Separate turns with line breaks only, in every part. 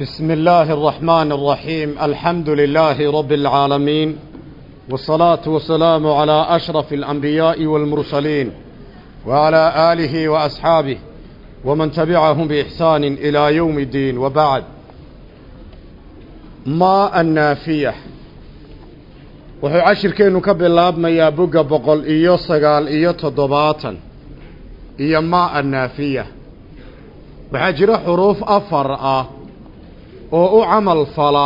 بسم الله الرحمن الرحيم الحمد لله رب العالمين والصلاة والسلام على أشرف الأنبياء والمرسلين وعلى آله وأصحابه ومن تبعهم بإحسان إلى يوم الدين وبعد ما النافية wuxuu cashirkeennu ka bilaabmayaa bogga boqol iyo sagaal iyo toddobaatan iyo maa annaafiya waxaa jira xuruuf afar ah oo u camal fala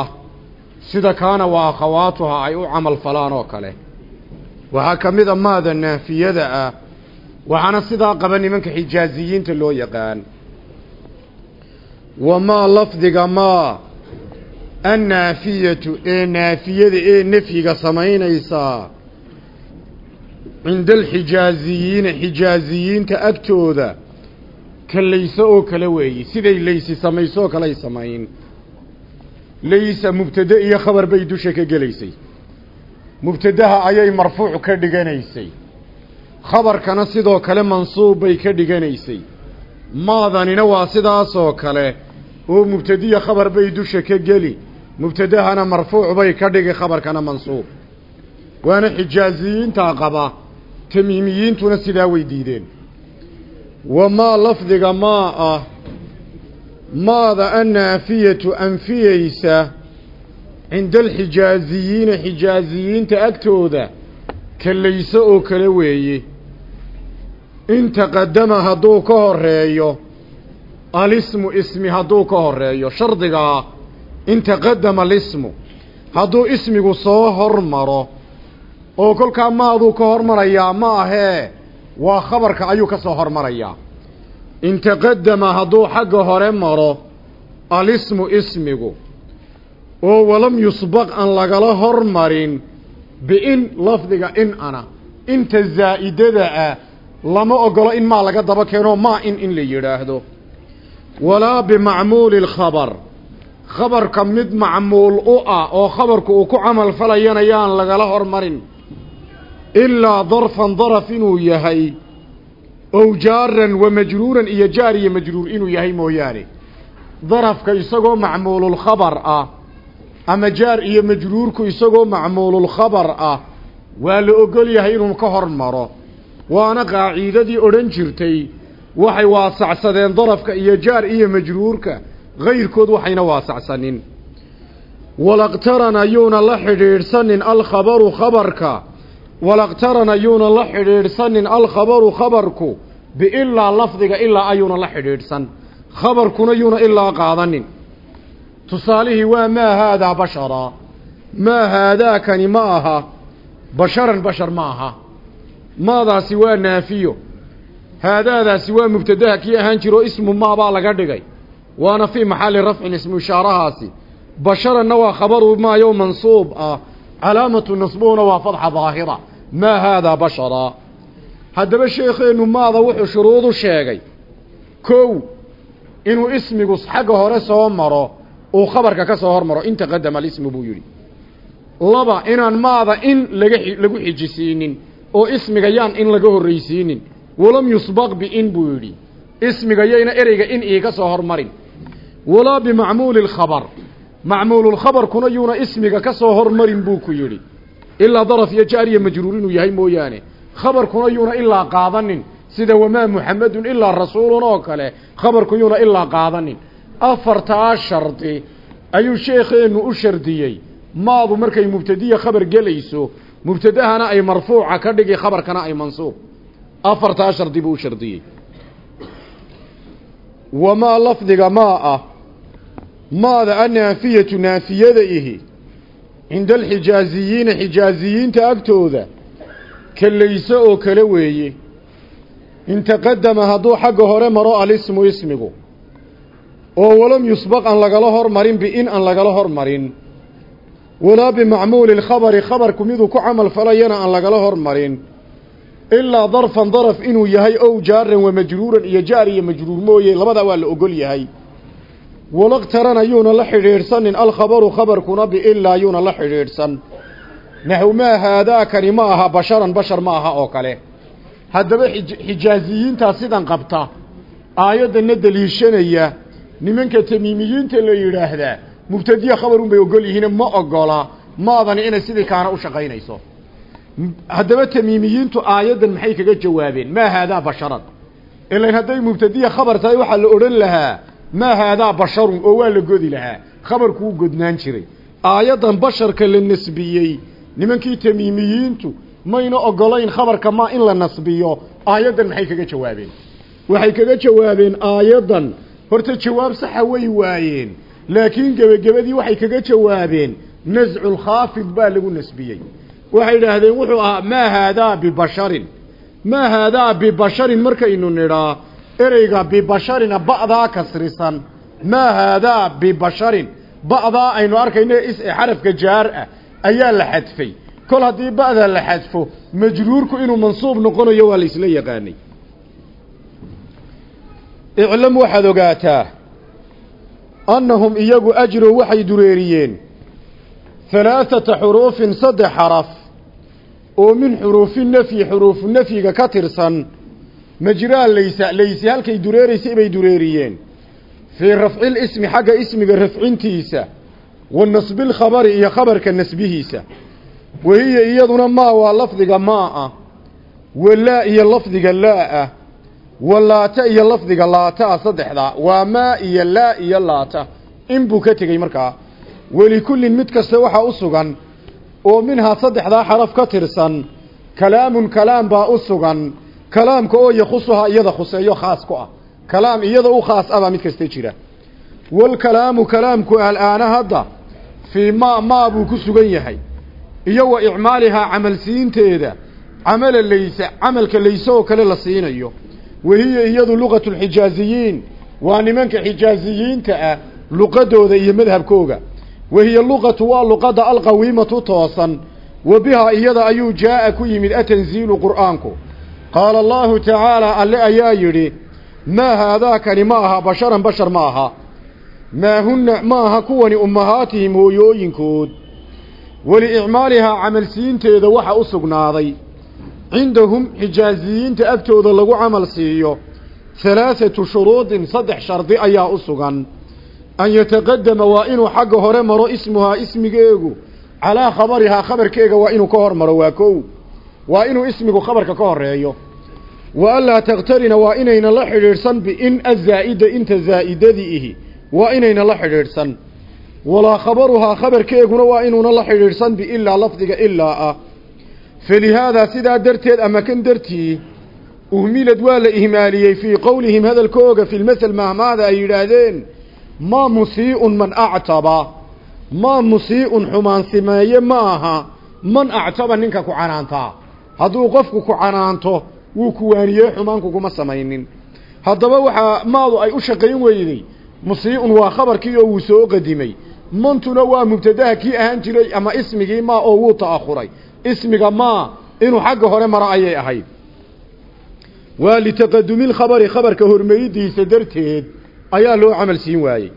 sida kaana wa akhawaatuha ay u camal falaan oo kale. Waxaa ka mid a maada naafiyada ah waxaana sidaa qaba nimanka xijaaziyiinta loo yaqaan. Wamaa lafdiga maa annaafiyatu ee naafiyada ee nafyiga samaynaysaa cinda alxijaaziyiina xijaaziyiinta agtooda ka layse oo kale weeyi. Siday laysi samayso oo kaley samayn laysa mubtade iyo khabar bay dusha ka gelaysay mubtadaha ayay marfuuc ka dhiganaysay khabarkana sidoo kale mansuub bay ka dhiganaysay maadanina waa sidaasoo kale oo mubtadiya khabar bay dusha ka geli mubtadahana marfuuc bay ka dhigi khabarkana mansuub waana xijaaziyiintaa qaba tamiimiyiintuna sidaa way diideen wamaa lafdiga maa ah maada annaafiyatu anfiyeysa cinda alxijaaziyiina xijaaziyiinta agtooda kallayso oo kale weeye. In taqadama hadduu ka horeeyo alismu ismi hadduu ka horeeyo shardigaa in taqadama alismu hadduu ismigu soo hormaro oo kolkaa maaduu ka hormarayaa ma ahee waa khabarka ayuu ka soo hormarayaa in taqadama hadduu xagga hore maro alismu ismigu oo walam yusbaq aan lagala hormarin biin lafdiga in ana inta zaa'idada ah lama ogolo in maa laga daba keeno maa in in la yidhaahdo. Walaa bimacmuuli lkhabar khabarka mid macmuul u ah oo khabarku uu ku camal falayana yaan lagala hormarin ilaa darfan daraf inuu yahay ow jaaran wa majruuran iyo jaar iyo majruur inuu yahay mooyaane. Darafka isagoo macmuululkhabar ah ama jaar iyo majruurku isagoo macmuululkhabar ah waa la ogol yahay inuu ka hormaro waana qaaciidadii odhan jirtay waxay waasacsadeen darafka iyo jaar iyo majruurka kayrkood waxayna waasacsanin. Walaqtaran ayuuna la xidhiidhsanin alkhabaru khabarka walaqtaran ayuuna la xidhiidhsanin alkhabaru khabarku biilaa lafdiga ilaa ayuuna la xidhiidhsan. Khabarkuna yuuna ilaa qaadanin. Tusaalihii waa maa haadaa basharaa maa haadaakani ma aha. Basharan bashar ma aha. Maadaasi waa naafiyo. Haadaadaasi waa mubtadaha. Kii ahaan jiro ismu maabaa laga dhigay. Waana fii maxalli rafcin ismu ishaarahaasi. Basharanna waa khabaru maayo mansuub ah calaamatu nasbuhuna waa fadxa daahira. Maa haadaa basharaa haddaba sheekheennu maada wuxuu shuruudu sheegay. Kow inuu ismigu xagga hore soo maro uu khabarka ka soo hormaro in taqadama alismu buu yidhi. Laba inaan maada in laga lagu xijisiinin oo ismiga yaan in laga horraysiinin. Walam yusbaq biin buu yidhi. Ismiga yayna ereyga in iiga soo hormarin. Walaa bimacmuuli lkhabar macmuululkhabarkuna yuuna ismiga ka soo hormarin buu ku yidhi. Ilaa daraf iyo jaar iyo majruur inuu yahay mooyaane. Khabarkuna yuuna ilaa qaadanin. Sida wamaa muxamedun ilaa rasuulun oo kale khabarku yuuna ilaa qaadanin. Afartaa shardi ayuu sheekheennu u shardiyey. Maadu markay mubtadiya khabar gelayso mubtadahana ay marfuuca ka dhigi khabarkana ay mansuub. Afartaa shardi buu u shardiyey. Wamaa lafdiga maa ah maada annaafiyatu naafiyada ihi cinda alxijaaziyiina xijaaziyiinta agtooda kallayso oo kale weeye in taqadama hadduu xagga hore maro alismu ismigu oo walam yusbaq aan lagala hormarin biin aan lagala hormarin walaa bimacmuuli lkhabari khabarku miduu ku camal falayana aan lagala hormarin ilaa darfan daraf inuu yahay ow jaaran wa majruuran iyo jaar iyo majruur mooye labadaa waa la ogol yahay walaqtaran ayuuna la xidhiidhsanin alkhabaru khabarkuna biilaa ayuuna la xidhiidhsan. Naxw maa haadaakani ma aha basharan bashar ma aha oo kale. Haddaba xijaaziyiintaa sidan qabta aayaddanna deliishanaya nimanka tamiimiyiinta la yidhaahdaa mubtadiya khabarun bay ogol yihiine ma ogola maadani inay sidii kaana u shaqaynayso. Haddaba tamiimiyiintu aayaddan maxay kaga jawaabeen? Maa haadaa basharan. Ilan hadday mubtadiya khabar tahay waxaa la odhan lahaa maa haadaa basharun oo waa la godi lahaa khabarkuu godnaan jiray aayaddan basharka la nasbiyey nimankii tamiimiyiintu mayna ogolayn khabarka maa in la nasbiyo aayaddan maxay kaga jawaabeen waxay kaga jawaabeen aayaddan horta jawaab saxa way waayeen laakiin gebagabadii waxay kaga jawaabeen nasculkhaafid baa lagu nasbiyey waxay idhaahdeen wuxuu ahaa maa haadaa bibasharin maa haadaa bibasharin markaynu nidhaa ereyga bibasharina ba'daa kasrisan. Maa haadaa bibasharin? Ba'daa aynu arkayno is xarafka jaar ah ayaa la xadfay. Kol haddii ba'da la xadfo majruurku inuu mansuub noqonayo waa la isla yaqaanay. Iclam waxaad ogaataa annahum iyagu ajrow waxay dureeriyeen halaaثata xuruufin saddex xaraf oo min xuruufi nafyi xuruufu nafyiga ka tirsan majraa laysa laysi halkay dureeraysay bay dureeriyeen. Fii rafci lismi xagga ismiga rafcintiisa wa nasbi lkhabari iyo khabarka nasbihiisa. Wahiya iyaduna maa waa lafdiga maa ah walaa iyo lafdiga laa ah walaata iyo lafdiga laata saddexdaa waa maa iyo laa iyo laata. In buu ka tegey markaa welikullin mid kasta waxaa u sugan oo minhaa saddexdaa xaraf ka tirsan kalaamun kalaam baa u sugan kalaamka oo yakhusuhaa iyada khuseeyo khaas ku ah. Kalaam iyada u khaas ah baa mid kasta jira. Walkalaamu kalaamku al'aana hadda fii maa maa buu ku sugan yahay. Iyo wa icmaalihaa camalsiinteeda camala laysa camalka layse oo kale la siinayo. Wahiya iyadu luqatu lxijaaziyiin waa nimanka xijaaziyiinta ah luqadooda iyo madhabkooga. Wahiya luqatu waa luqadda alqawiimatu toosan. Wa bihaa iyada ayuu jaa'a ku yimid atanziilu qur'aanku qaala allahu tacaala alle ayaa yidhi maa haadaakani ma aha basharan bashar ma aha. Maa hunna ma aha kuwani ummahaatihim hooyooyinkood waliicmaalihaa camalsiinteeda waxa u sugnaaday. Cindahum xijaaziyiinta agtooda lagu camal siiyo. Halaathatu shuruudin saddex shardi ayaa u sugan. An yataqadama waa inuu xagga hore maro ismuhaa ismigeegu. Calaa khabarihaa khabarkeega waa inuu ka hor maro waa kow waa inuu ismigu khabarka ka horeeyo wa anlaa takhtarina waa inayna la xidhiidhsan biin azaa'ida inta zaa'idadii ihi. Waa inayna la xidhiidhsan. Walaa khabaruhaa khabarkeeguna waa inuuna la xidhiidhsan biilaa lafdiga ilaa ah. Falihaadaa sidaa darteed ama kan dartii uhmilad waa la ihmaaliyey fii qowlihim hadalkooga fi lmasel mahmaada ay yidhaahdeen maa musii'un man actaba. Maa musii'un xumaan simeeye ma aha man actaba ninka ku canaantaa hadduu qofku ku canaanto wuu ku waaniyey xumaan kuguma samaynin. Haddaba waxaa maadu ay u shaqayn weyday musii'un waa khabarkii oo wuu soo qadimay. Mantuna waa mubtadaha kii ahaan jiray ama ismigii maa oo wuu ta'akhuray. Ismiga maa inuu xagga hore maro ayay ahayd. Waa litaqadumi lkhabari khabarka hormaridiisa darteed ayaa loo camal siin waayey.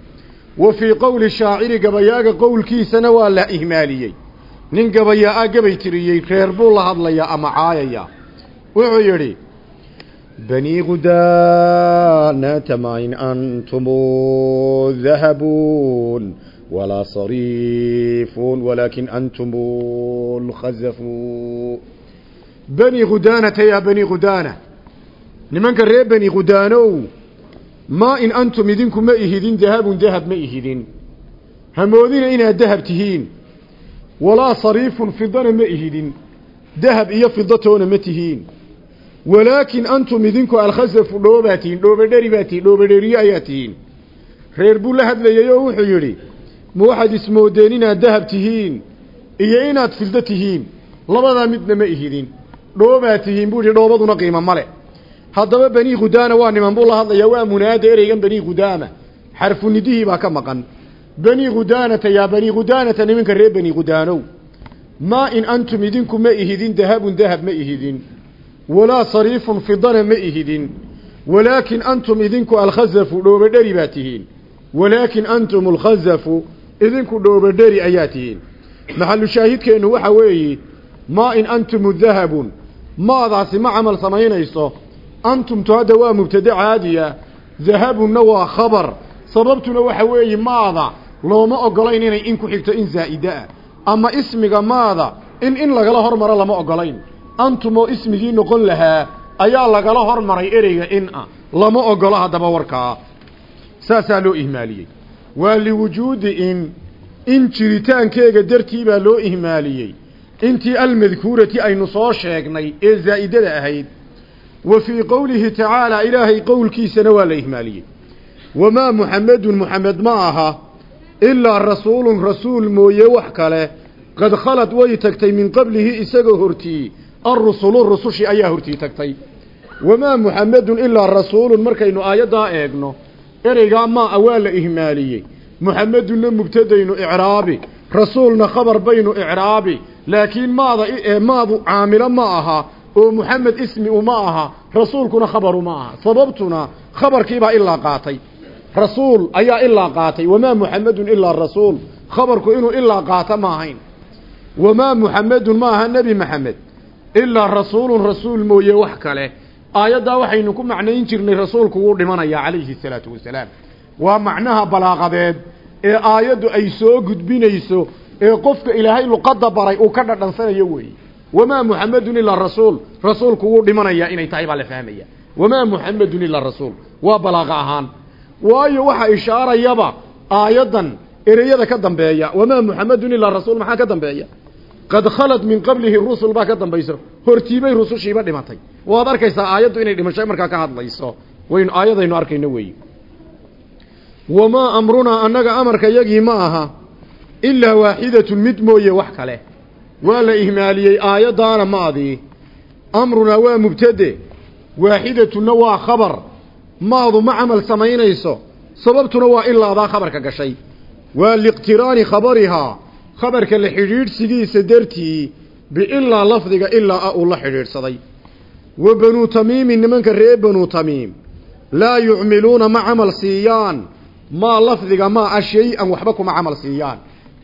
Wa fii qowli shaaciri gabayaaga qowlkiisana waa la ihmaaliyey nin gabayaa-a gabay tiriyey reer buu la hadlayaa ama caayaya. Wuxuu yidhi bani gudaanata main antumu dahabuun walaa sariifun walaakin antum lkhazafuu bani gudaanata yaa bani gudaana nimanka reer bani gudaanow maa in antum idinku ma ihidin dahabun dahab ma ihidin. Hamoodina inaad dahab tihiin walaa sariifun fidana ma ihidin. Dahab iyo fidatoona ma tihiin. Walaakin antum idinku alkhasafu dhoobaa tihiin dhoobadheri baa tihiin dhoobadheriye ayaa tihiin. Reer buu la hadlayay oo wuxuu yidhi ma waxaad ismoodeen inaad dahab tihiin iyo inaad fildo tihiin? Labadaa midna ma ihidin. Dhoobaa tihiin buu yidhi dhoobaduna qiimo male haddaba bani khudaana waa niman buu la hadlayaa waa munaada ereygan bani khudaama xarfu nidihii baa ka maqan bani khudaanata yaa bani khudaanata nimanka reer bani khudaanow maa in antum idinku ma ihidin dahabun dahab ma ihidin. Walaa sariifun fidana ma ihidin. Walaakin antum idinku alkhazafu dhoobadheri baa tihiin. Walaakin antum alkhazafu idinku dhoobadheri ayaa tihiin. Maxalu shaahidkeennu waxa weeye maa in antumu dahabun maadaasi ma camal samaynayso. Antumtu hadda waa mubtade caadiya dahabunna waa khabar. Sababtuna waxa weeye maada looma ogolayn inay in ku xigto in zaa'ida ah. Ama ismiga maada in in lagala hormaro lama ogolayn antumoo ismigii noqon lahaa ayaa lagala hormaray ereyga in ah. Lama ogolo haddaba warkaa saasaa loo ihmaaliyey. Waa liwujuudi in in jiritaankeega dartii baa loo ihmaaliyey. Intii almadkuurati aynu soo sheegnay ee zaa'idada ahayd wa fii qowlihi tacaalaa ilaahay qowlkiisana waa la ihmaaliyey. Wamaa muxamedun muxamed ma aha ilaa rasuulun rasuul mooye wax kale qad khalad way tagtay min qablihi isagoo hortii arrusulu rusushii ayaa hortii tagtay wamaa muxamedun ilaa rasuulun markaynu aayaddaa eegno ereygaa maa waa la ihmaaliyey muxamedunna mubtadaynu icraabi rasuulna khabar baynu icraabi laakiin maada maadu caamilo ma aha oo muxamed ismi uma aha rasuulkuna khabaru ma aha sababtuna khabarkiibaa ilaa qaatay rasuul ayaa ilaa qaatay. Wamaa muxamedun ilaa rasuul. Khabarku inuu ilaa qaato ma ahayn. Wamaa muxamedun ma aha nebi maxamed ilaa rasuulun rasuul mooye wax kale. Aayaddaa waxaynu ku macnayn jirnay rasuulku wuu dhimanayaa calayhi salaatu wasalaam. Waa macnaha balaaqadeed ee aayaddu ay soo gudbinayso ee qofka ilaahay luqadda baray uu ka dhadhansanayo weeye wamaa muxamedun ilaa rasuul. Rasuulku wuu dhimanayaa inay tahay baa la fahmaya wamaa muxamedun ilaa rasuul. Waa balaaqa ahaan waayo waxa ishaarayaba aayaddan ereyada ka dambeeya. Wamaa muxamedun ilaa rasuul maxaa ka dambeeya? Qad khalad min qablihi rusul baa ka dambayso hortiibay rusushiiba dhimatay. Waad arkaysaa aayaddu inay dhimashay markaa ka hadlayso. Waynu aayadaynu arkayno weeye wamaa amrunaa annaga amarka yagii ma aha ilaa waaxidatun mid mooye wax kale. Waa la ihmaaliyey aayaddaana maadii amrunaa waa mubtade. Waaxidatunna waa khabar maadu ma camal samaynayso sababtuna waa ilaadaa khabarka gashay. Waa liiqtiraani khabarihaa khabarka la xidhiidhsigiisa dartii biilaa lafdiga ilaa a uu la xidhiidhsaday. Wa banuu tamiimin nimanka reer banuu tamiim laa yucmiluuna ma camal siiyaan maa lafdiga maa a shay-an waxba kuma camal siiyaan.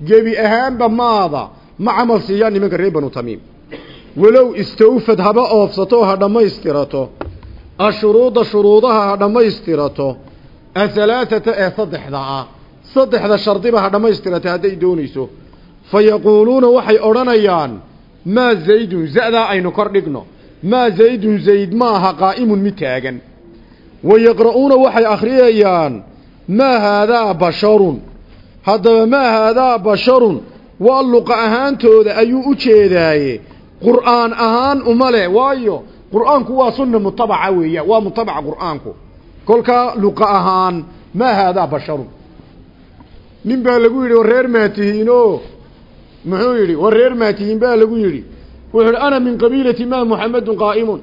Gebi ahaanba maada ma camal siiyaan nimanka reer banu tamiim. Walow istawfad haba oofsato ha dhammaystirato ashuruuda shuruudaha ha dhammaystirato ahalaaata ee saddexda ah saddexda shardiba ha dhammaystirato hadday doonayso. Fa yaquuluuna waxay odhanayaan maa zaydun za'daa aynu kor dhigno. Maa zaydun zayd maaha qaa'imun mid taagan. Wa yaqra'uuna waxay akhriyayaan maa haadaa basharun. Haddaba maa haadaa basharun waa luqa ahaantooda ayuu u jeedaaye. Qur'aan ahaan uma leh waayo qur'aanku waa sunna mutabaca weeyaan waa mutabaca qur'aanku. Kolkaa luqa ahaan maa haadaa basharun nin baa lagu yidhi reer maatihiino muxuu yidhi reer maatihiin baa lagu yidhi. Wuxuu yidhi ana min qabiilati maa muxamedun qaa'imun.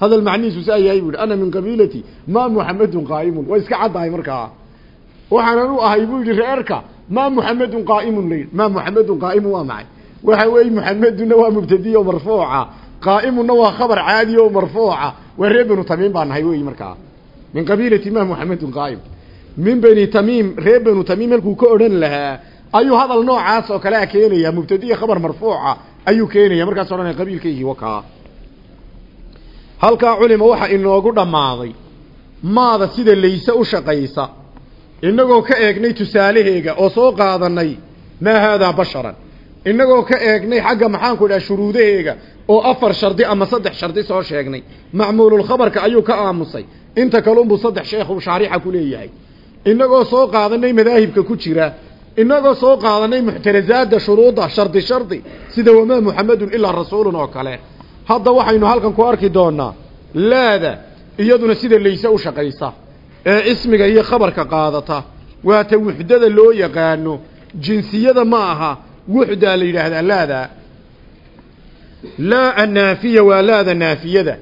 Hadal macnihiisu saa yahay buu ana min qabiilati maa muxamedun qaa'imun. Waa iska caddahay markaa. Waxaanan u ahay buu yidhi reerka maa muxamedun qaa'imun la yidhi. Maa muxamedun qaa'imun waa maxay? Waxa weeye muxamedunna waa mubtadiya oo marfuuca qaa'imunna waa khabar caadi oo marfuuca waa reer banu tamiim baa nahay weyi markaa min qabiilati maa muxamedun qaa'im min bani tamiim reer banu tamiim halkuu ka odhan lahaa ayuu hadal noocaas oo kale a keenaya mubtadiya khabar marfuuca ayuu keenaya markaas odhanaya qabiilkaygii wakaa halkaa culima waxa inoogu dhammaaday maada sida layse u shaqaysa innagoo ka eegnay tusaalaheega oo soo qaadanay maa haadaa basharan innagoo ka eegnay xagga maxaanku idhaha shuruudaheega oo afar shardi ama saddex shardi soo sheegnay. Macmuululkhabarka ayuu ka aamusay. Inta kalunbuu saddex sheekhu shaarixa ku leeyahay. Innagoo soo qaadanay madaahibka ku jira. Innagoo soo qaadanay muxtarazaadda shuruudda shardi shardi sida wamaa muxamedun ilaa rasuulun oo kale. Hadda waxaynu halkan ku arki doonaa laada iyaduna sida layse u shaqaysa ee ismiga iyo khabarka qaadata. Waa ta wuxdada loo yaqaano jinsiyada ma aha wuxdaa la yidhaahdaa laada laa annaafiya waa laada naafiyada.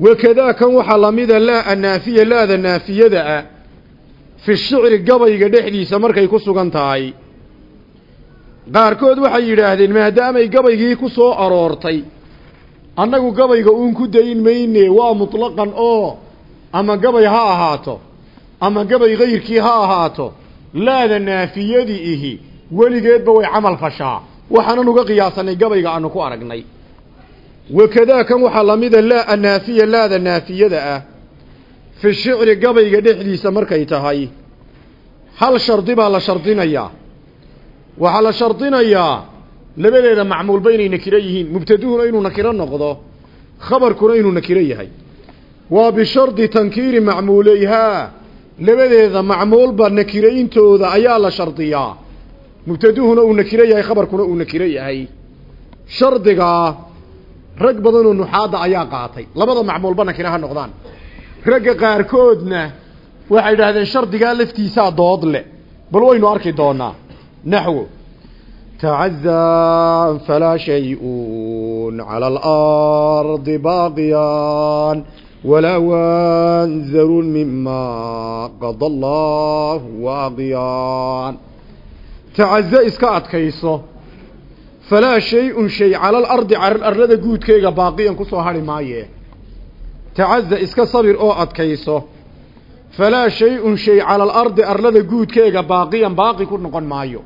Wakadaa kan waxaa lamida laa annaafiya laada naafiyada ah fi shicri gabayga dhexdiisa markay ku sugan tahay. Qaarkood waxay yidhaahdeen maadaamay gabaygii ku soo aroortay annagu gabayga uun ku dayn mayne waa mutlaqan oo ama gabay ha ahaato ama gabay kayrkii ha ahaato laada naafiyadii ihi weligeedba way camal fashaa. Waxaanan uga qiyaasanay gabayga aanu ku aragnay. Wakadaa kan waxaa lamida laa annaafiya laada naafiyada ah. Fi shicri gabayga dhexdiisa markay tahay. Hal shardi baa la shardinayaa waxaa la shardinayaa labadeeda macmuulba inay nakiro yihiin. Mubtaduhuna inuu nakiro noqdo khabarkuna inuu nakiro yahay. Waa bishardi tankiiri macmuuleyhaa labadeeda macmuulba nakirayntooda ayaa la shardiyaa mubtaduhuna uu nakiro yahay khabarkuna uu nakiro yahay. Shardigaa rag badanoo nuxaadda ayaa qaatay. Labada macmuulba nakiro ha noqdaan. Ragga qaarkoodna waxay idhaahdeen shardigaa laftiisaa dood leh. Bal waynu arki doonaa. Naxwo tacazaa falaa shay-un cala alardi baaqiyaan walaa wanzarun mima qada allahu waaqiyaan tacaza iska adkayso. Falaa shay-un shay cala alardi arlada guudkeega baaqiyan ku soo hadhi maaye. Tacaza iska sabir oo adkayso. Falaa shay-un shay cala alardi arlada guudkeega baaqiyan baaqi ku noqon maayo.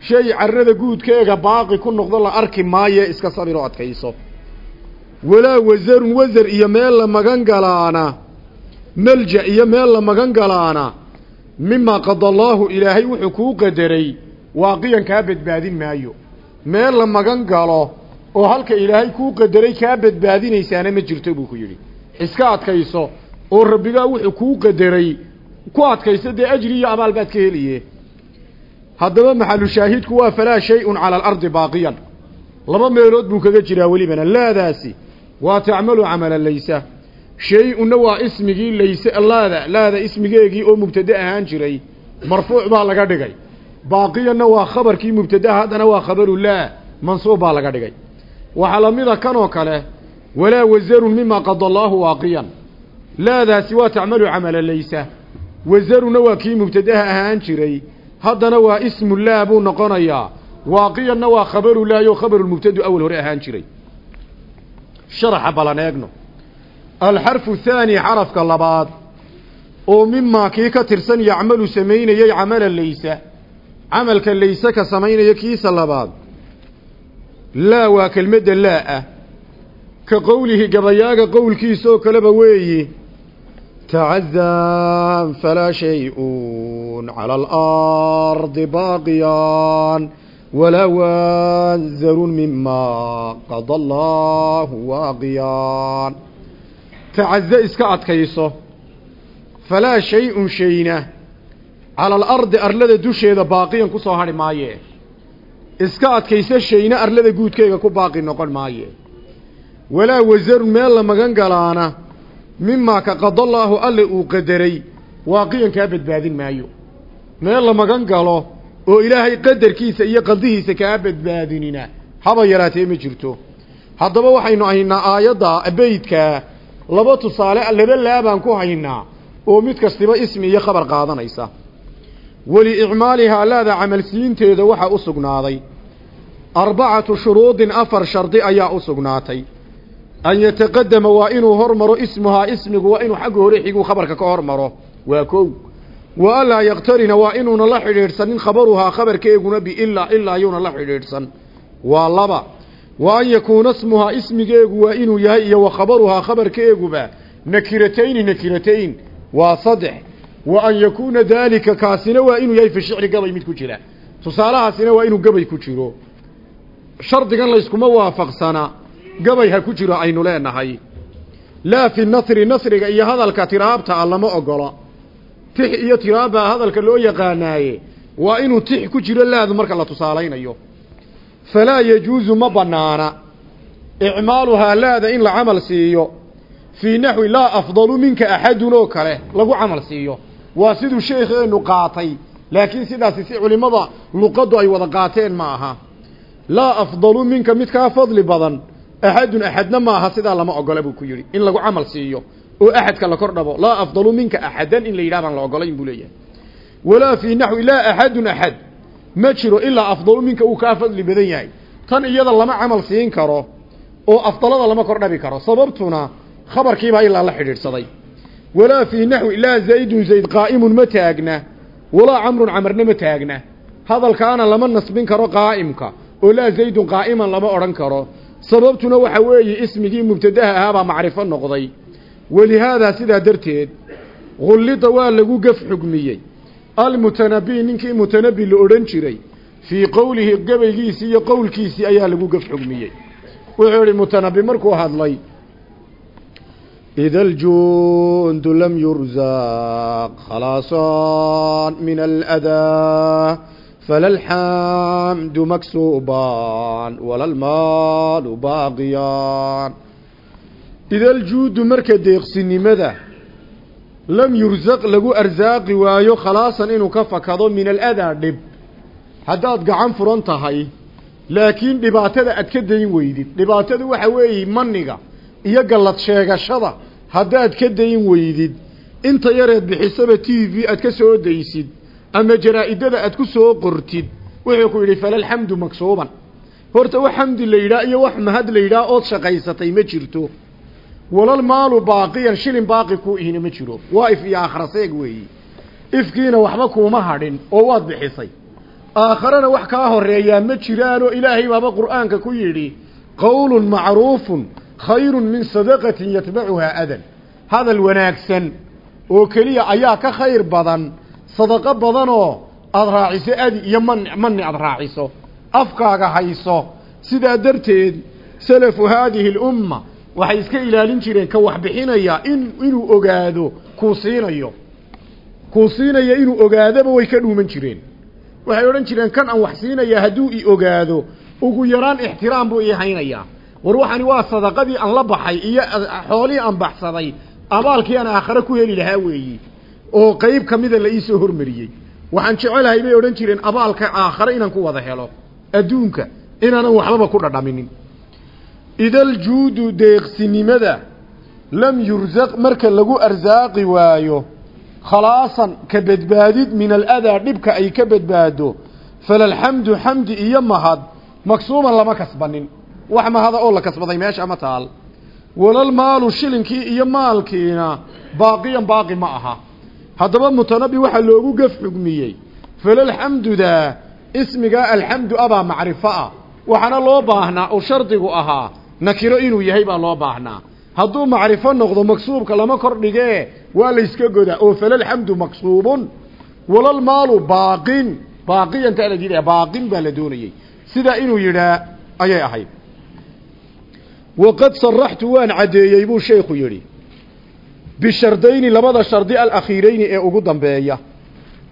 Shay carrada guudkeega baaqi ku noqdo la arki maaye iska sabir oo adkayso. Walaa wasarun wasar iyo meel la magan galaana. Melja iyo meel la magan galaana mimaa qadallaahu ilaahay wuxuu kuu qadaray waaqiyan kaa badbaadin maayo. Meel la magan galo oo halka ilaahay kuu qadaray kaa badbaadinaysaana ma jirto buu ku yidhi. Iska adkayso oo rabbigaa wuxuu kuu qadaray ku adkayso dee ajri iyo abaal baad ka heliye. Haddaba maxalu shaahidku waa falaa shay-un cala alardi baaqiyan. Laba meelood buu kaga jiraa welibana laadaasi waa tacmalu camala laysa shay-unna waa ismigii layse laada laada ismigeegii oo mubtade ahaan jiray. Marfuuc baa laga dhigay. Baaqiyanna waa khabarkii mubtadaha haddana waa khabaru laa mansuub baa laga dhigay. Waxaa lamida kanoo kale walaa wasarun mima qada allaahu waaqiyan. Laadaasi waa tacmalu camala laysa. Wasarunna waa kii mubtadaha ahaan jiray. Haddana waa ismu laa buu noqonayaa. Waaqiyanna waa khabaru laayo khabarulmubtadu awal hore ahaan jiray. Sharaxa balan eegno alxarfu thaani xarafka labaad oo mimaa kii ka tirsan yacmalu samaynayay camala laysa camalka layse ka samaynaya kiisa labaad laa waa kelmadda laa ah ka qowlihi gabayaaga qowlkiisa oo kaleba weeyi tacazaa falaa shay-un cala alardi baaqiyaan walaa wanzarun mima qada allaahu waaqiyaan tacaza iska adkayso falaa shay-un shayna. Cala alardi arlada dusheeda baaqiyan ku soo hadhi maaye. Iska adkayso shayna arlada guudkeega ku baaqi noqon maaye. Walaa wasarun meel la magan galaana mimaa ka qadallaahu alle uu qadaray waaqiyan kaa badbaadin maayo. Meel la magan galo oo ilaahay qadarkiisa iyo qaldihiisa kaa badbaadinina haba yaraatee ma jirto. Haddaba waxaynu haynaa aayadda beydkaa laba tusaale laba laabaan ku haynaa oo mid kastiba ismi iyo khabar qaadanaysa. Weli icmaalihaa laada camalsiinteeda waxaa u sugnaaday. Arbacatu shuruudin afar shardi ayaa u sugnaatay. An yataqadama waa inuu hormaro ismuhaa ismigu waa inuu xagga hore xiguu khabarka ka hormaro. Waa kow. Wa anlaa yaktarina waa inuuna la xidhiidhsanin khabaruhaa khabarkeeguna biilaa ilaa yuuna la xidhiidhsan. Waa laba wa an yakuuna ismuhaa ismigeegu waa inuu yahay iyo wa khabaruhaa khabarkeeguba nakiratayni nakiratayn waa saddex. Wa an yakuuna daalika kaasina waa inuu yahay fi shicri gabay mid ku jira. Tusaalahaasina waa inuu gabay ku jiro. Shardigan layskuma waafaqsana gabay ha ku jiro aynu leenahay. Laa fi nasri nasriga iyo hadalka tiraabta a lama ogola tix iyo tiraabaa hadalka loo yaqaanaaye waa inuu tix ku jiro laadu marka la tusaalaynayo falaa yajuusu ma bannaana. Icmaaluhaa laada in la camal siiyo. Fii naxwi laa afdalu minka axadun oo kale lagu camal siiyo. Waa siduu sheekheennu qaatay laakiin sidaasi si culimmada luqaddu ay wada qaateen ma aha. Laa afdalu minka mid kaa fadli badan axadun axadna maaha sidaa lama ogola buu ku yidhi in lagu camal siiyo. Oo axadka la kor dhabo laa afdalu minka axadan in la yidhah la ogolayn buu leeyahay. Walaa fii naxwi laa axadun axad ma jiro ilaa afdalu minka uu kaa fadli badan yahay. Tan iyada lama camal siin karo oo afdalada lama kor dhabi karo. Sababtuna khabarkiibaa ilaa la xidhiidhsaday. Walaa fii naxwi laa zaydun zayd qaa'imun ma taagna. Walaa camrun camarna ma taagna. Hadalkaana lama nasbin karo qaa'imka oo laa zaydun qaa'iman lama odhan karo. Sababtuna waxa weeye ismigii mubtadaha ahaabaa macrifo noqday. Walihaadaa sidaa darteed gullida waa lagu gaf xugmiyey almutanabi ninkii mutanabi la odhan jiray fii qowlihi gabaygiisii iyo qowlkiisii ayaa lagu gaf xugmiyey. Wuxuu idhi mutanabi markuu hadlay ida aljundu lam yurzaq khalaasan min aladaa fala alxamdu maksuuban wala almaalu baaqiyaan. Ida aljuudu marka deeqsinimada lam yursaq lagu arsaaqi waayo khalaasan inuu ka fakado min aladaa dhib. Haddaad gacan furan tahay laakiin dhibaatada aad ka dayn weydid. Dhibaatadu waxa weeye maniga iyo gallad sheegashada haddaad ka dayn weydid inta yareed bixisaba t v aad ka soo daysid ama jaraa-idada aad ku soo qortid. Wuxuu ku yidhi falalxamdu maksuuban horta wax xamdi la iyo wax mahad la ood shaqaysatay ma jirto walal maalu baaqiyan shilin baaqi ku ihina ma jiro. Waa if iyo aakhara seeg weeyi. Ifkiina waxba kuuma hadhin oo waad bixisay. Aakharana wax kaa horeeyaa ma jiraanoo ilaahay baaba qur'aanka ku yidhi qowlun macruufun khayrun min sadaqatin yatbacuhaa adan. Hadal wanaagsan oo keliya ayaa ka khayr badan sadaqo badanoo aada raaciso adi iyo man mani aada raaciso afkaaga hayso. Sidaa darteed salafu haadihi lumma waxay iska ilaalin jireen ka wax bixinaya in inuu ogaado kuu siinayo. Kuu siinaya inuu ogaadaba way ka dhuuman jireen. Waxay odhan jireen kan aan wax siinaya hadduu i ogaado ugu yaraan ixtiraam buu ii haynayaa war waxani waa sadaqadii aan la baxay iyo xoolihii aan baxsaday abaalkii aan aakhare ku heli lahaa weeyi oo qeyb ka mida la iisoo hormariyey. Waxaan jecelahay bay odhan jireen abaalka aakhare inaan ku wada helo adduunka inaanan waxbaba ku dhadhaminin idaljuudu deeqsinimada lam yursaq marka lagu arsaaqi waayo khalaasan ka badbaadid min aladaa dhibka ay ka badbaado falalxamdu xamdi iyo mahad maksuuban lama kasbanin. Wax mahada oo la kasbaday meesha ma taal. Walal maalu shilinkii iyo maalkiina baaqiyan baaqi ma aha. Haddaba mutanabi waxaa loogu gaf xugmiyey falalxamdudaa ismigaa alxamdu abaa macrifo ah. Waxaana loo baahnaa oo shardigu ahaa nakiro inuu yahay baa loo baahnaa. Hadduu macrifo noqdo maksuubka lama kordhigee waa layska godaa. Oo falalxamdu maksuubun. Walal maalu baaqin. Baaqiyanta la yidhaha baaqin baa la doonayey. Sidaa inuu yidhaa ayay ahayd. Waqad saraxtu waan caddeeyey buu sheekhu yidhi. Bishardayni labada shardi alakhiireyni ee ugu dambeeya.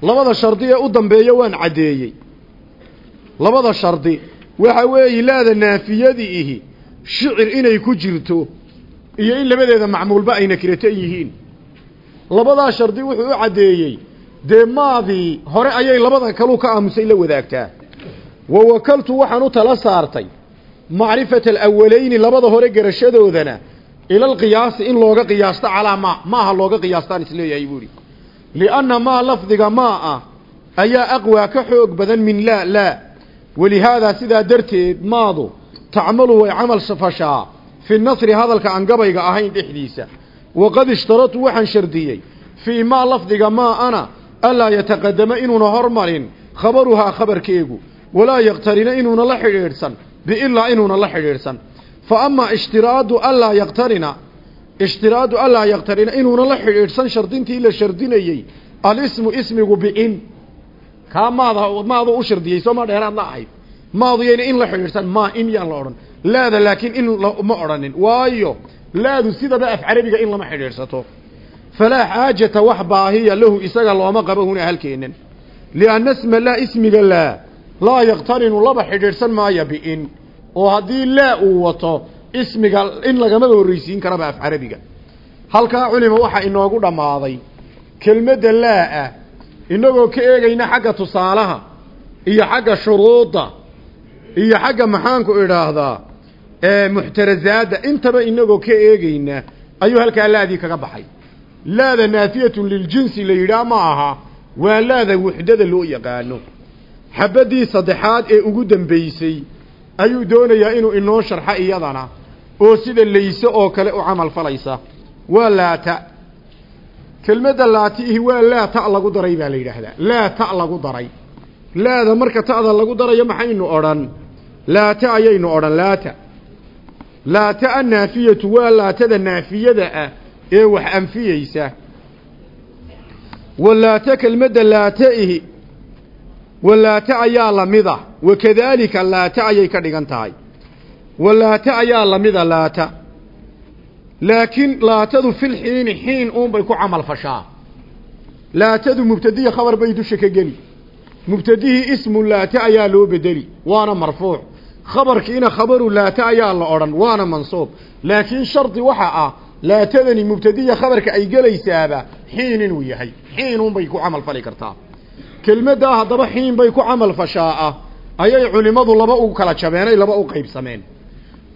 Labada shardi ee u dambeeya waan caddeeyey. Labada shardi. Waxa weeye laada naafiyadii ihi shicir inay ku jirto iyo in labadeeda macmuulba ay nakiratan yihiin. Labadaa shardi wuxuu u caddeeyey dee maadii hore ayay labada kaluu ka aamusay la wadaagtaa. Wa wakaltu waxaan u tala saartay macrifata alawalayni labada hore garashadoodana ila alqiyaasi in looga qiyaasto calaa maa maaha looga qiyaastaan is leeyahay buuhi lianna maa lafdiga maa ah ayaa aqwaa ka xoog badan min laa laa walihaadaa sidaa darteed maadu tacmalu way camal fashaa fi nasri hadalka aan gabayga ahayn dhexdiisa. Waqad ishtaratu waxaan shardiyey. Fii maa lafdiga maa ana anlaa yataqadama inuuna hormarin khabaruhaa khabarkeegu. Walaa yaktarina inuuna la xidhiidhsan biilaa inuuna la xidhiidhsan. Fa amaa ishtiraadu anlaa yaktarina ishtiraadu anlaa yaktarina inuuna la xidhiidhsan shardintii la shardinayey. Alismu ismigu biin kaa maada maadu u shardiyey soo ma dheeraad ahayd maadu yayna in la xidhiidhsan maa in yaan la odhan. Laada laakiin in ma odhanin. Waayo laadu sidaba af carabiga in lama xidhiidhsato. Falaa xaajata wax baahiya lahu isaga looma qabo huna halkeennan lianna sma laa ismiga laa laa yaktarinu laba xidhiidhsan maaya biin. Oo haddii laa uu wato ismiga in lagamada horreysiin karaba af carabiga. Halkaa culima waxaa inoogu dhammaaday kelmadda laa ah inagoo ka eegayna xagga tusaalaha iyo xagga shuruudda iyo xagga maxaanku idhaahdaa muxtarazaadda intaba inagoo ka eegayna ayuu halkaa laadii kaga baxay. Laada naafiyatun liljinsi la yidhaah ma aha waa laada wuxdada loo yaqaano. Xabaddii saddexaad ee ugu dambaysay ayuu doonayaa inuu inoo sharxo iyadana oo sida layse oo kale u camal falaysa. Waa laata. Kelmadda laatiihi waa laa ta lagu daray baa la yidhaahdaa. Laa ta lagu daray. Laada marka ta'da lagu darayo maxaynu odhan laata ayaynu odhan laata. Laata annaafiyatu waa laatada naafiyada ah ee wax anfiyeysa walaata kelmadda laataihi walaata ayaa lamida wakadaalika laata ayay ka dhigan tahay. Walaata ayaa lamida laata. Laakiin laatadu fil xiini xiin uunbay ku camal fashaa. Laatadu mubtadiya khabar bay dusha ka geli. Mubtadihii ismu laata ayaa loo bedeli waana marfuuc khabarkiina khabaru laata ayaa la odhan waana mansuub. Laakiin shardi waxa ah laatadani mubtadiya khabarka ay gelaysaaba xiin inuu yahay. Xiinuunbay ku camal fali kartaa. Kelmaddaa haddaba xiin bay ku camal fashaa ah. Ayay culimmadu laba u kala jabeenay laba u qaybsameen.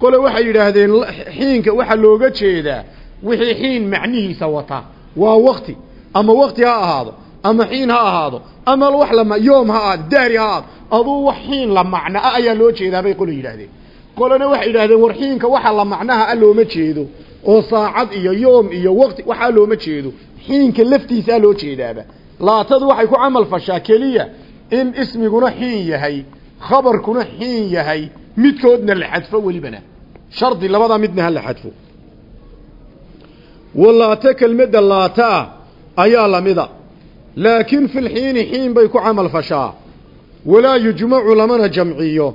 Qole waxay yidhaahdeen xiinka waxaa looga jeedaa wixii xiin macnihiisa wata. Waa wakti ama wakti ha ahaado ama xiin ha ahaado. Ama wax lama yoom ha ahaado. Daari ha ahaado. Aduu wax xiin la macno ah ayaa loo jeedaa bay qole yidhaahdeen. Qolena waxay yidhahdeen war xiinka waxa la macnaha a looma jeedo. Oo saacad iyo yoom iyo wakti waxaa looma jeedo. Xiinka laftiisaa loo jeedaaba. Laatadu waxay ku camal fashaa keliya in ismiguna xiin yahay khabarkuna xiin yahay midkoodna la xadfo welibana. Shardi labada midna ha la xadfo. Walaata kelmadda laataa ayaa lamida laakiin fi lxiini xiin bay ku camal fashaa. Walaa yujmacu lamana jamciyo.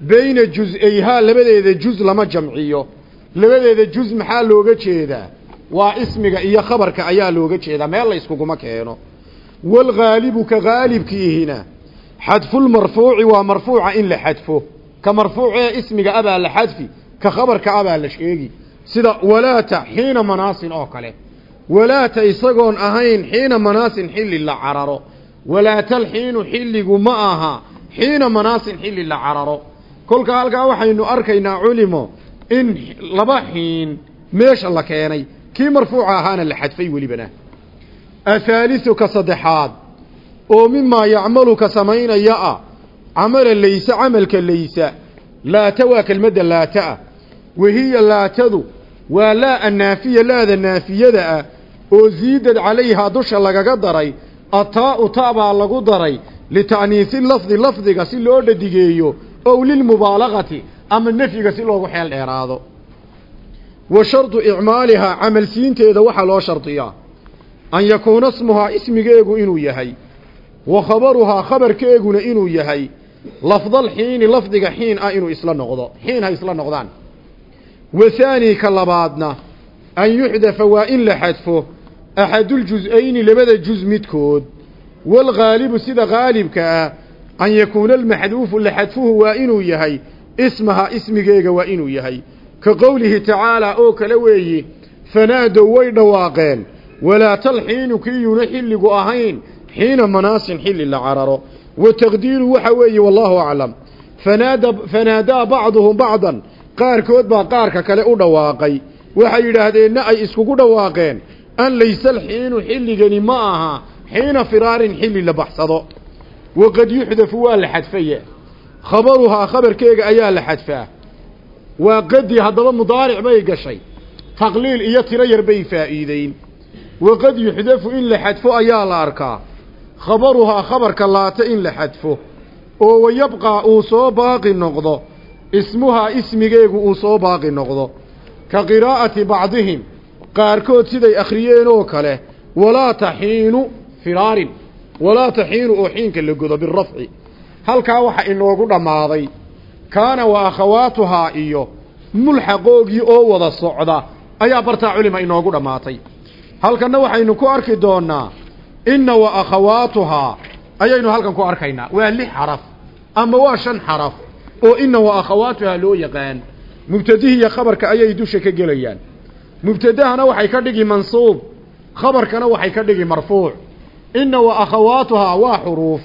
Bayna juz-ayhaa labadeeda juz lama jamciyo. Labadeeda juz maxaa looga jeedaa? Waa ismiga iyo khabarka ayaa looga jeedaa. Meel la iskuguma keeno. Waalghaalibu ka haalibkiihina xadfulmarfuuci waa marfuuca in la xadfo. Ka marfuucee ismiga abaa la xadfi ka khabarka abaa la sheegi. Sida walaata xiina manaasin oo kale walaata isagoon ahayn xiina manaasin xilli la cararo. Walaatal xiinu xilligu ma aha xiina manaasin xilli la cararo. Kolka halkaa waxaynu arkaynaa culimo in laba xiin meesha la keenay. Kii marfuuca ahaana la xadfay welibana. Athaalisu ka saddexaad oo mimaa yacmalu ka samaynaya ah camala layse camalka laysa laata waa kelmadda laata-ah wahiya laatadu waa laa annaafiya laada naafiyada ah oo ziidad calayhaa dusha lagaga daray ataa-u ta baa lagu daray lita'niisi lafdi lafdiga si loo dhadigeeyo ow lilmubaalagati ama nefyiga si loogu xeel dheeraado. Wa shardu icmaalihaa camalsiinteeda waxaa loo shardiyaa. An yakuuna smuhaa ismigeegu inuu yahay wa khabaruhaa khabarkeeguna inuu yahay lafdal xiini lafdiga xiin ah inuu isla noqdo xiin ha isla noqdaan. Wa haani ka labaadna an yuxdafa waa in la xadfo axaduljus-ayni labada juz midkood waalghaalibu sida haalibka ah an yakuuna almaxduufu la xadfuhu waa inuu yahay ismaha ismigeega waa inuu yahay ka qowlihi tacaalaa oo kale weeyi fanaadow way dhawaaqeen walaa talxiinu kiiyuna xilligu ahayn xiina manaasin xilli la cararo wa taqdiiru waxa weeye wallaahu aclam fanaada fanaadaa bacduhum bacdan qaarkood baa qaarka kale u dhawaaqay waxay yidhaahdeenna ay iskugu dhawaaqeen an layse alxiinu xilligani ma aha xiina firaarin xilli la baxsado. Waqad yuxdafu waa la xadfaya. Khabaruhaa khabarkeega ayaa la xadfaa waa qadi haddaba mudaaric bay gashay. Taqliil iyo tiro yar bay faa'iideyn waqad yuxdafu in la xadfo ayaa la arkaa. Khabaruhaa khabarka laata in la xadfo. Oo wayabqaa uu soo baaqi noqdo. Ismuhaa ismigeegu uu soo baaqi noqdo. Ka qiraa'ati bacdihim qaarkood siday akhriyeen oo kale walaa taxiinu firaarin walaa taxiinu oo xiinka la godo birafci halkaa waxa inoogu dhammaaday kaana wa akhawaatuhaa iyo mulxaqoogii oo wada socda. Ayaa bartaa culima inoogu dhammaatay. Halkanna waxaynu ku arki doonnaa inna wa akhawaatuhaa ayaynu halkan ku arkaynaa. Waa lix xaraf ama waa shan xaraf oo inna wa akhawaatuhaa loo yaqaan. Mubtadihiiyo khabarka ayay dusha ka gelayaan mubtadahana waxay ka dhigi mansuub. Khabarkana waxay ka dhigi marfuuc. Inna wa akhawaatuhaa waa xuruuf.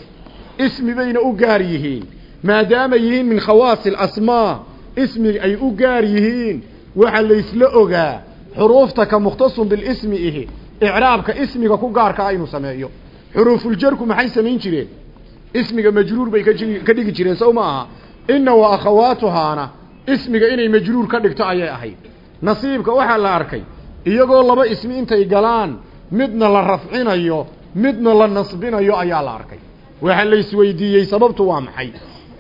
Ismi bayna u gaar yihiin. Maadaama yihiin min khawaasi alasmaa ismi ay u gaar yihiin. Waxa laysla ogaa xuruufta ka mukhtasun bilismi ihi icraabka ismiga ku gaarka ah inuu sameeyo. Xuruufuljarku maxay samayn jireen? Ismiga majruur bay ka dhigi jireen sow ma aha. Inna wa ismiga inay majruur ka dhigto ayay ahayd nasiibka waxaa la arkay. Iyagoo laba ismi intay galaan midna la rafcinayo midna la nasbinayo ayaa la arkay. Waxaa la isweydiiyey sababtu waa maxay?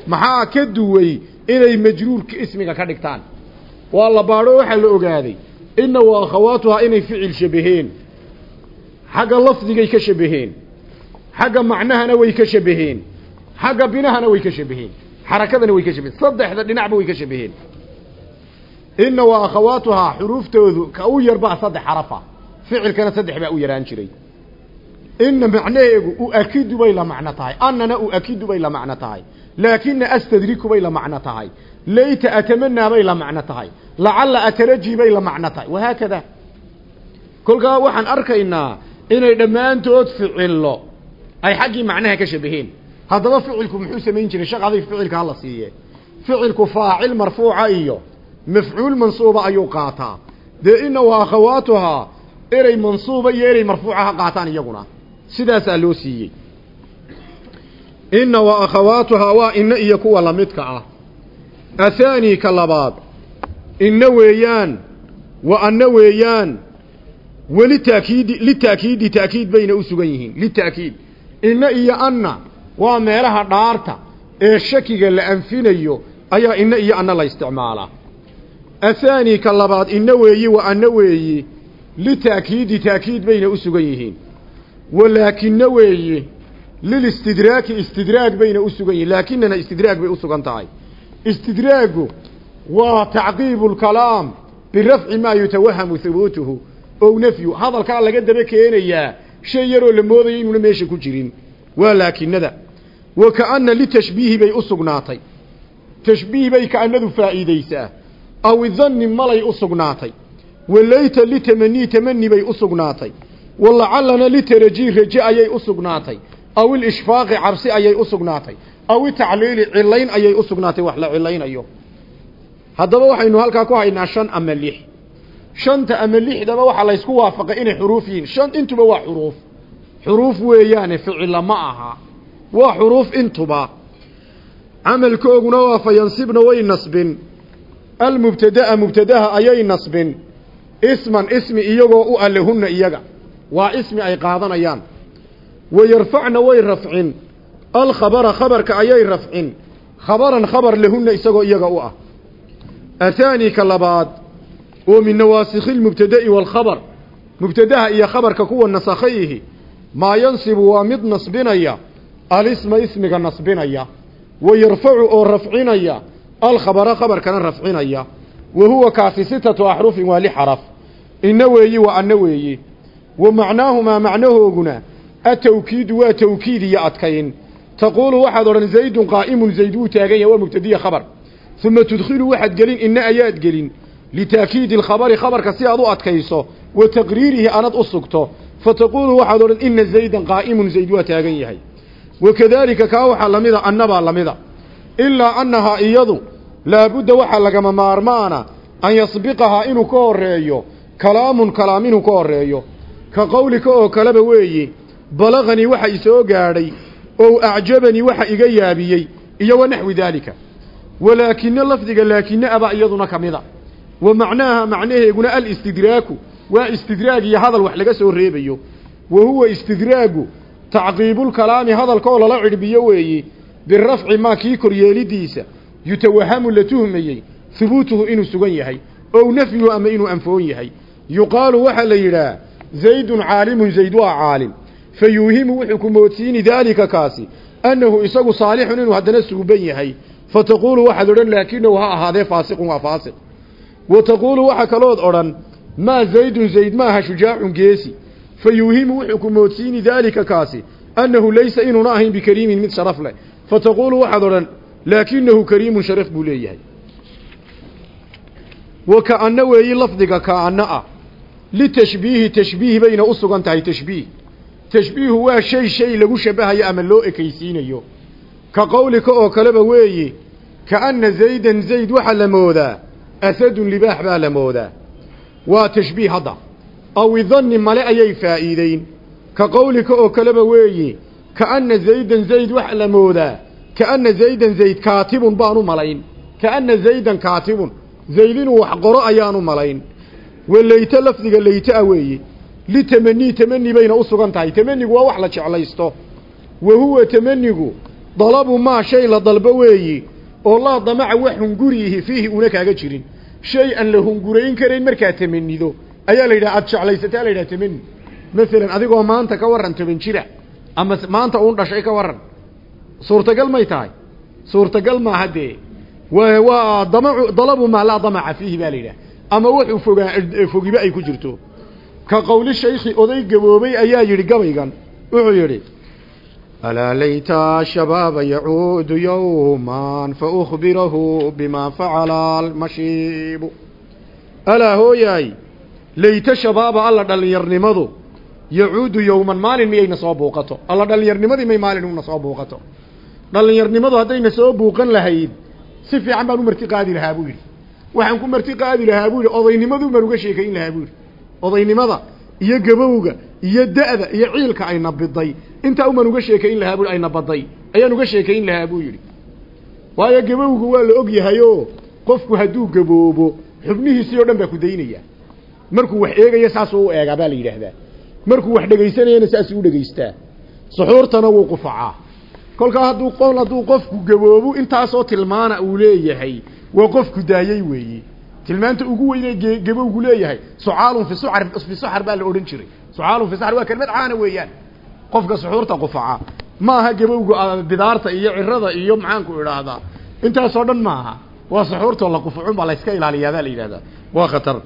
Maxaa ka duway inay majruurka ismiga ka dhigtaan? Waa la baadho waxaa la ogaaday inna wa akhawaatuhaa inay ficil shabaheen. Xagga lafdigay ka shabaheen. Xagga macnahana way ka shabaheen. Xagga binahana way ka shabaheen. Xarakadana way ka shabaheen. Saddexda dhinacba way ka shabaheen inna wa akhawaatuhaa xuruuftoodu ka u yar baa saddex xarafa. Ficilkana saddex baa u yaraan jiray. Inna macnaheegu uakidu bay la macno tahay. Annana uakidu bay la macno tahay. Laakina astadriku bay la macno tahay. Layta atamanaa bay la macno tahay. Lacalla ataraji bay la macno tahay. Wahaakada kolkaa waxaan arkaynaa inay dhammaantood ficillo ay xaggii macnaha ka shabaheen haddaba ficilku muxuu samayn jiray? Shaqaday ficilka hala siiye. Ficilku faacil marfuuca iyo mafcuul mansuuba ayuu qaataa dee ina wa akhawaatuhaa erey mansuuba iyo erey marfuuca ha qaataan iyaguna sidaasaa loo siiyey inna wa akhawaatuhaa waa inna iyo kuwa lamidka ah athaani ka labaad inna weeyaan wa anna weeyaan weli taakiidi litaakiidi taakiid bayna u sugan yihiin litaakiid inna iyo anna waa meelaha dhaarta ee shakiga la anfinayo ayaa inna iyo anna la isticmaalaa athaani ka labaad inna weeyi wa anna weeyi litaakiidi taakiid bayna u sugan yihiin. Walaakinna weeye lilistidraaki istidraag bayna u sugan yihiin. Laakinana istidraag bay u sugan tahay. Istidraagu waa tacqiibu lkalaam birafci maa yutawahamu hubuutuhu ow nafyu. Hadalkaa laga daba keenayaa shay yaroo la moodayo inuuna meesha ku jirin. Waa laakinada wa kaana litashbiihi bay u sugnaatay. Tashbiih bay kaanadu faa'iideysaa aw idanni malay u sugnaatay. Walayta litamanii tamani bay u sugnaatay. Walacallana litarajii raje ayay u sugnaatay. Aw ilishfaaqi cabsi ayay u sugnaatay. Aw itacliili cilayn ayay u sugnaatay. Wax la cilaynayo haddaba waxaynu halkaa ku haynaa shan ama lix. Shanta ama lixdaba waxaa laysku waafaqay inay xuruuf yihiin. Shan intuba waa xuruuf. Xuruuf weeyaane ficilla ma aha. Waa xuruuf intuba. Camalkooguna waa fa yansibna way nasbin almubtada'a mubtadaha ayay nasbin. Isman ismi iyagoo u alehunna iyaga. Waa ismi ay qaadanayaan. Wa yarfacna way rafcin alkhabara khabarka ayay rafcin khabaran khabar lahunna isagoo iyaga u ah. Athaani ka labaad oo min nawaasikhi lmubtada'i waalkhabar mubtadaha iyo khabarka kuwa nasakhayihi maa yansibu waa mid nasbinaya. Alisma ismiga nasbinaya. Wa yarfacu oo rafcinaya alkhabara khabarkana rafcinaya wa huwa kaasi sitatu axrufin waa li xaraf inna weeyi wa anna weeyi wa macnaahumaa macnahooguna atawkiidu waa tawkiid iyo adkayn taquulu waxaad odhan zaydun qaa'imun zayd wuu taagan yahay waa mubtadiya khabar uma tudkhilu waxaad gelin inna ayaad gelin litaakiidi alkhabari khabarka si aad u adkayso wa taqriirihi anad u sugto fataquulu waxaad odhan ina zaydan qaa'imun zayd waa taagan yahay wakadaalika kaa waxaa lamida annabaa lamida ilaa annahaa iyadu laabudda waxaa lagama maarmaana an yasbiqahaa inuu ka horeeyo kalaamun kalaam inuu ka horeeyo ka qowlika oo kaleba weeye balaganii waxa isoo gaadhay ow acjabanii waxa iga yaabiyey iyo wa naxwi daalika. Walaakina lafdiga laakina aba iyaduna ka mida. Wa macnaaha macnaheeguna alistidraaku waa istidraag iyo hadal wax laga soo reebayo. Wa huwa istidraagu tacqiibulkalaami hadalkaoo lala cidhbiyo weeye birafci maa koryeelidiisa yutawahamu la tuhmayey hubuutuhu inuu sugan yahay ow nafyuhu ama inuu anfoon yahay. Yuqaalu waxaa la yidhaah zaydun caalimun zayd waa caalim. Fa yuuhimu wuxuu ku moodsiini daalika kaasi annahu isagu saalixun inuu haddana suuban yahay. Fa taquulu waxaad odhan laakinahu ha ahaadee faasiqun waa faasiq. Wa taquulu waxa kalood odhan maa zaydun zayd maaha shujaacun geesi. Fa yuuhimu wuxuu ku moodsiini daalika kaasi annahu laysa inuuna ahayn bikariimin mid sharaf leh. Fa taquulu waxaad odhan laakinahu kariimun sharaf buu leeyahay. Wa kaanna weeyi lafdiga kaanna ah litashbiihi tashbiih bayna u sugan tahay tashbiih. Tashbiihu waa shay shay lagu shabahayo ama loo ekaysiinayo. Ka qowlika oo kaleba weeye kaanna zaydan zayd waxaa la moodaa asadun libaax baa la moodaa. Waa tashbiih hadda. Aw idanni male ayay faa'iideyn ka qowlika oo kaleba weeye kaanna zaydan zayd waxa la moodaa kaanna zaydan zayd kaatibun baanu malayn kaanna zaydan kaatibun zayd inuu wax qoro ayaanu malayn wa leyte lafdiga leytaa weeye litamanii tamani bayna u sugan tahay tamanigu waa wax la jeclaysto wa huwa tamanigu dalabu maa shay la dalbo weeyi oo laa damaca wax hunguriihi fiihi una kaaga jirin shay aan la hungurayn karayn markaad tamanido ayaa la yidhaha aada jeclaysataa la yidhaha tamani masalan adigoo maanta ka warran toban ama maanta uun dhashay ka warran suurtagal may tahay. Suurtagal maaha dee wa waa damacu dalabu maa laa damaca fiihi baa la yidhaha ama wuxuu fogaa fogiba ay ku jirto. Ka qowli shaykhi oday gaboobay ayaa yidhi gabaygan. Wuxuu yidhi alaa layta shabaaba yacuudu yowman faukhbirahu bima facala almashiibu. Alaa hooyaay layta shabaaba alla dhallinyarnimadu yacuudu yowman maalin miyayna soo buuqato? Alla dhallinyarnimadii may maalin una soo buuqato dhallinyarnimadu haddayna soo buuqan lahayd si fiican baan u marti qaadi lahaa buu yidhi. Waxaan ku marti qaadi lahaa buu yidhi odaynimadu baan uga sheekayn lahaa buu yidhi. Odaynimada iyo gabowga iyo da'da iyo ciilka ayna biday. Intaa uman uga sheekayn lahaa bui ayna baday. Ayaan uga sheekayn lahaa buu yidhi. Waayo gabowgu waa la og yahayo qofku hadduu gaboobo xubnihiisii o dhan baa ku daynaya. Markuu wax eegaya saasuu u eegaa baa la yidhaahdaa. Markuu wax dhegaysanayana saasuu u dhegaystaa suxuurtana wuu qufacaa kolkaa hadduu qol hadduu qofku gaboobo intaasoo tilmaana uu leeyahay waa qofku daayey weeye tilmaanta ugu weynee gabowgu leeyahay sucaalun fi sucar fi suxar baa la odhan jiray. Sucaalun fi suxar waa kelmad caana weeyaan. Qofka suxuurta qufaca. Ma aha gabowgu bidaarta iyo cirada iyo maxaanku idhaahdaa. Intaasoo dhan maaha waa suxuurtoo la qufacun baa la iska ilaaliyaa la yidhahdaa waa khatar.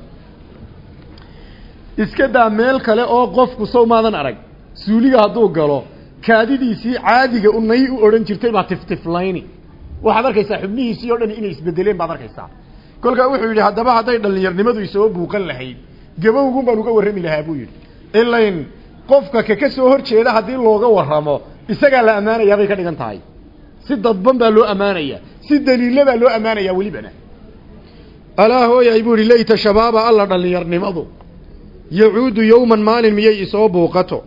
Iska daa meel kale oo qofku sow maadan arag. Suuliga hadduu galo kaadidiisii caadiga unay u odhan jirtay baa tiftiflayni. Waxaad arkaysaa xubnihiisii o dhan inay isbedeleen baad arkaysaa. Kolkaa wuxuu yidhi haddaba hadday dhallinyarnimadu isoo buuqan lahayd gabowgun baan uga warrami lahaa buu yidhi. Ilayn qofka kaka soo hor jeeda haddii looga warramo isagaa la ammaanayaa bay ka dhigan tahay. Si dadban baa loo ammaanaya si daliilla baa loo ammaanayaa welibana. Alaa hooyay buu ihi layta shabaaba alla dhallinyarnimadu yacuudu yowman maalin miyay isoo buuqato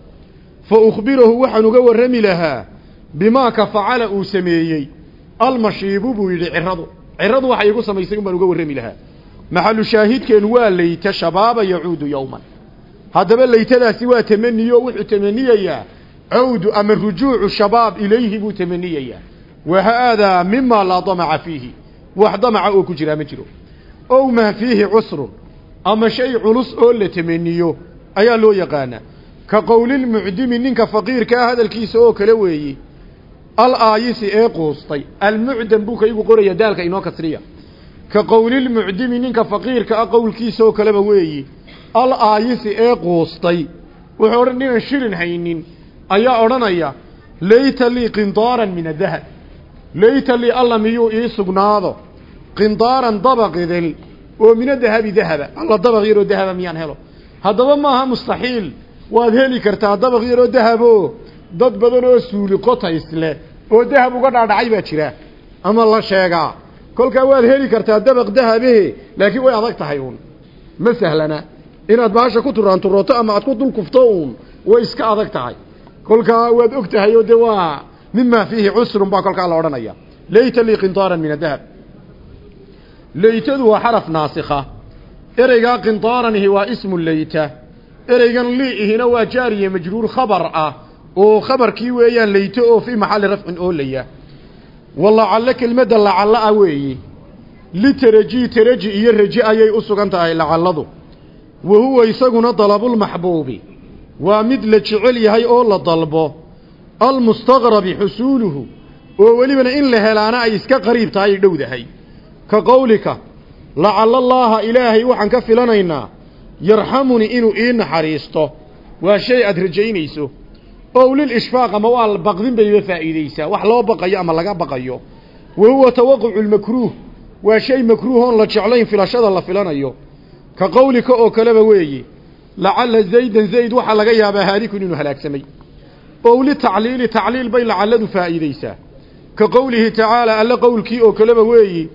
fa ukhbirahu waxaan uga warrami lahaa bimaa ka facala uu sameeyey. almashiibu buu yidhi ciradu ciradu waxay igu samaysay un baan uga warrami lahaa maxalu shaahidkeenu waa layta shabaaba yacuudu yowman haddaba laytadaasi waa tamaniyo wuxuu tamaniyayaa cawdu ama rujuucu shabaab ilayhi buu tamaniyayaa wa haadaa mima laa damaca fiihi wax damaca oo ku jiraa ma jiro ow maa fiihi cusrun ama shay culus oo la tamaniyo ayaa loo yaqaanaa ka qowlilmucdimi ninka faqiirkaa hadalkiisa oo kale weeye alaayisi ee quustay. Almucdam buu kaygu qoraya daalka inoo kasriya. Ka qowlilmucdimi ninka faqiirka ah qowlkiisa oo kaleba weeyi. Alaayisi ee quustay. Wuxuu odhan ninaan shilin haynin. Ayaa odhanaya layta lii qindaaran min adahab layta lii alla miyuu ii sugnaado? Qindaaran dabaqidel oo mina dahabi dahaba. Alla dabaq yaroo dahaba miyaan helo. Haddaba maaha mustaxiil waad heli kartaa dabaq yaroo dahabo. Dad badan oo suuli qotays leh oo dahab uga dhaadhacay baa jira. Ama la sheegaa kolkaa waad heli kartaa dabaq dahabehe laakiin way adag tahay uun. Ma sahlana. Inaad baasha ku turaanturooto ama aad ku dul kufto uun way iska adag tahay. Kolkaa waad og tahay oo dee waa mima fiihi cusrun baa kolkaa la odhanaya. Layta lii qindaaran min adahab laytadu waa xaraf naasikha ereygaa qindaaranihi waa ismu layta ereygan liihina waa jaariye majruur khabar ah oo khabarkii weeyaan layto oo fii maxalli rafcin oolaya. Walacallo kelmadda lacalla ah weeyi. Litaraji taraji iyo raji ayay u sugan tahay lacalladu. Wa huwa isaguna dalabulmaxbuubi waa mid la jecel yahay oo la dalbo. Almustaqrabi xusuuluhu. Oo welibana in la helaana ay iska qariib tahay ay dhowdahay. Ka qowlika lacalla allaaha ilaahay waxaan ka filanaynaa yarxamunii inuu ii naxariisto. Waa shay aad rajaynayso. Ow lilishfaaq ama waa baqdin bayba faa'iidaysaa. Wax loo baqayo ama laga baqayo. Wa huwa tawaqucu lmakruuh waa shay makruuh oon la jeclayn filashada la filanayo. Ka qowlika oo kaleba weeye lacalla zaydan zayd waxaa laga yaabaa haalikun inuu halaagsamay. Ow litacliili tacliil bay lacalladu faa'iidaysaa. Ka qowlihi tacaala alle qowlkii oo kaleba weeyi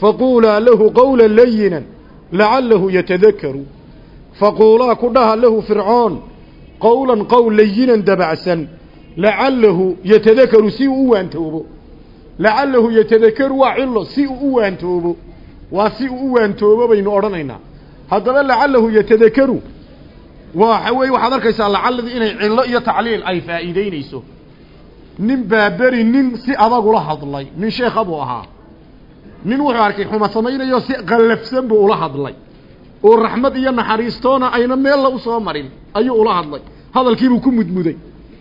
faquulaa lahu qowla layinan lacallahu yatadakaru faquulaa ku dhaha lahu fircoon qowlan qowl layinan dabacsan lacallahu yatadakaru si uu u waantoobo lacallahu yatadakaru waa cilo si uu u waantoobo waa si uu u waantoobo baynu odhanaynaa haddaba lacallahu yatadakaru waxa weeye waxaad arkaysaa lacaladii inay cillo iyo tacliil ay faa'iideynayso nin baa beri nin si adagula hadlay nin sheekha buu ahaa nin wuxuu arkay xuma samaynayo si qallafsan buu ula hadlay. Oo raxmad iyo naxariistoona ayna meella u soo marin ayuu ula hadlay. Hadalkiibuu ku mudmuday.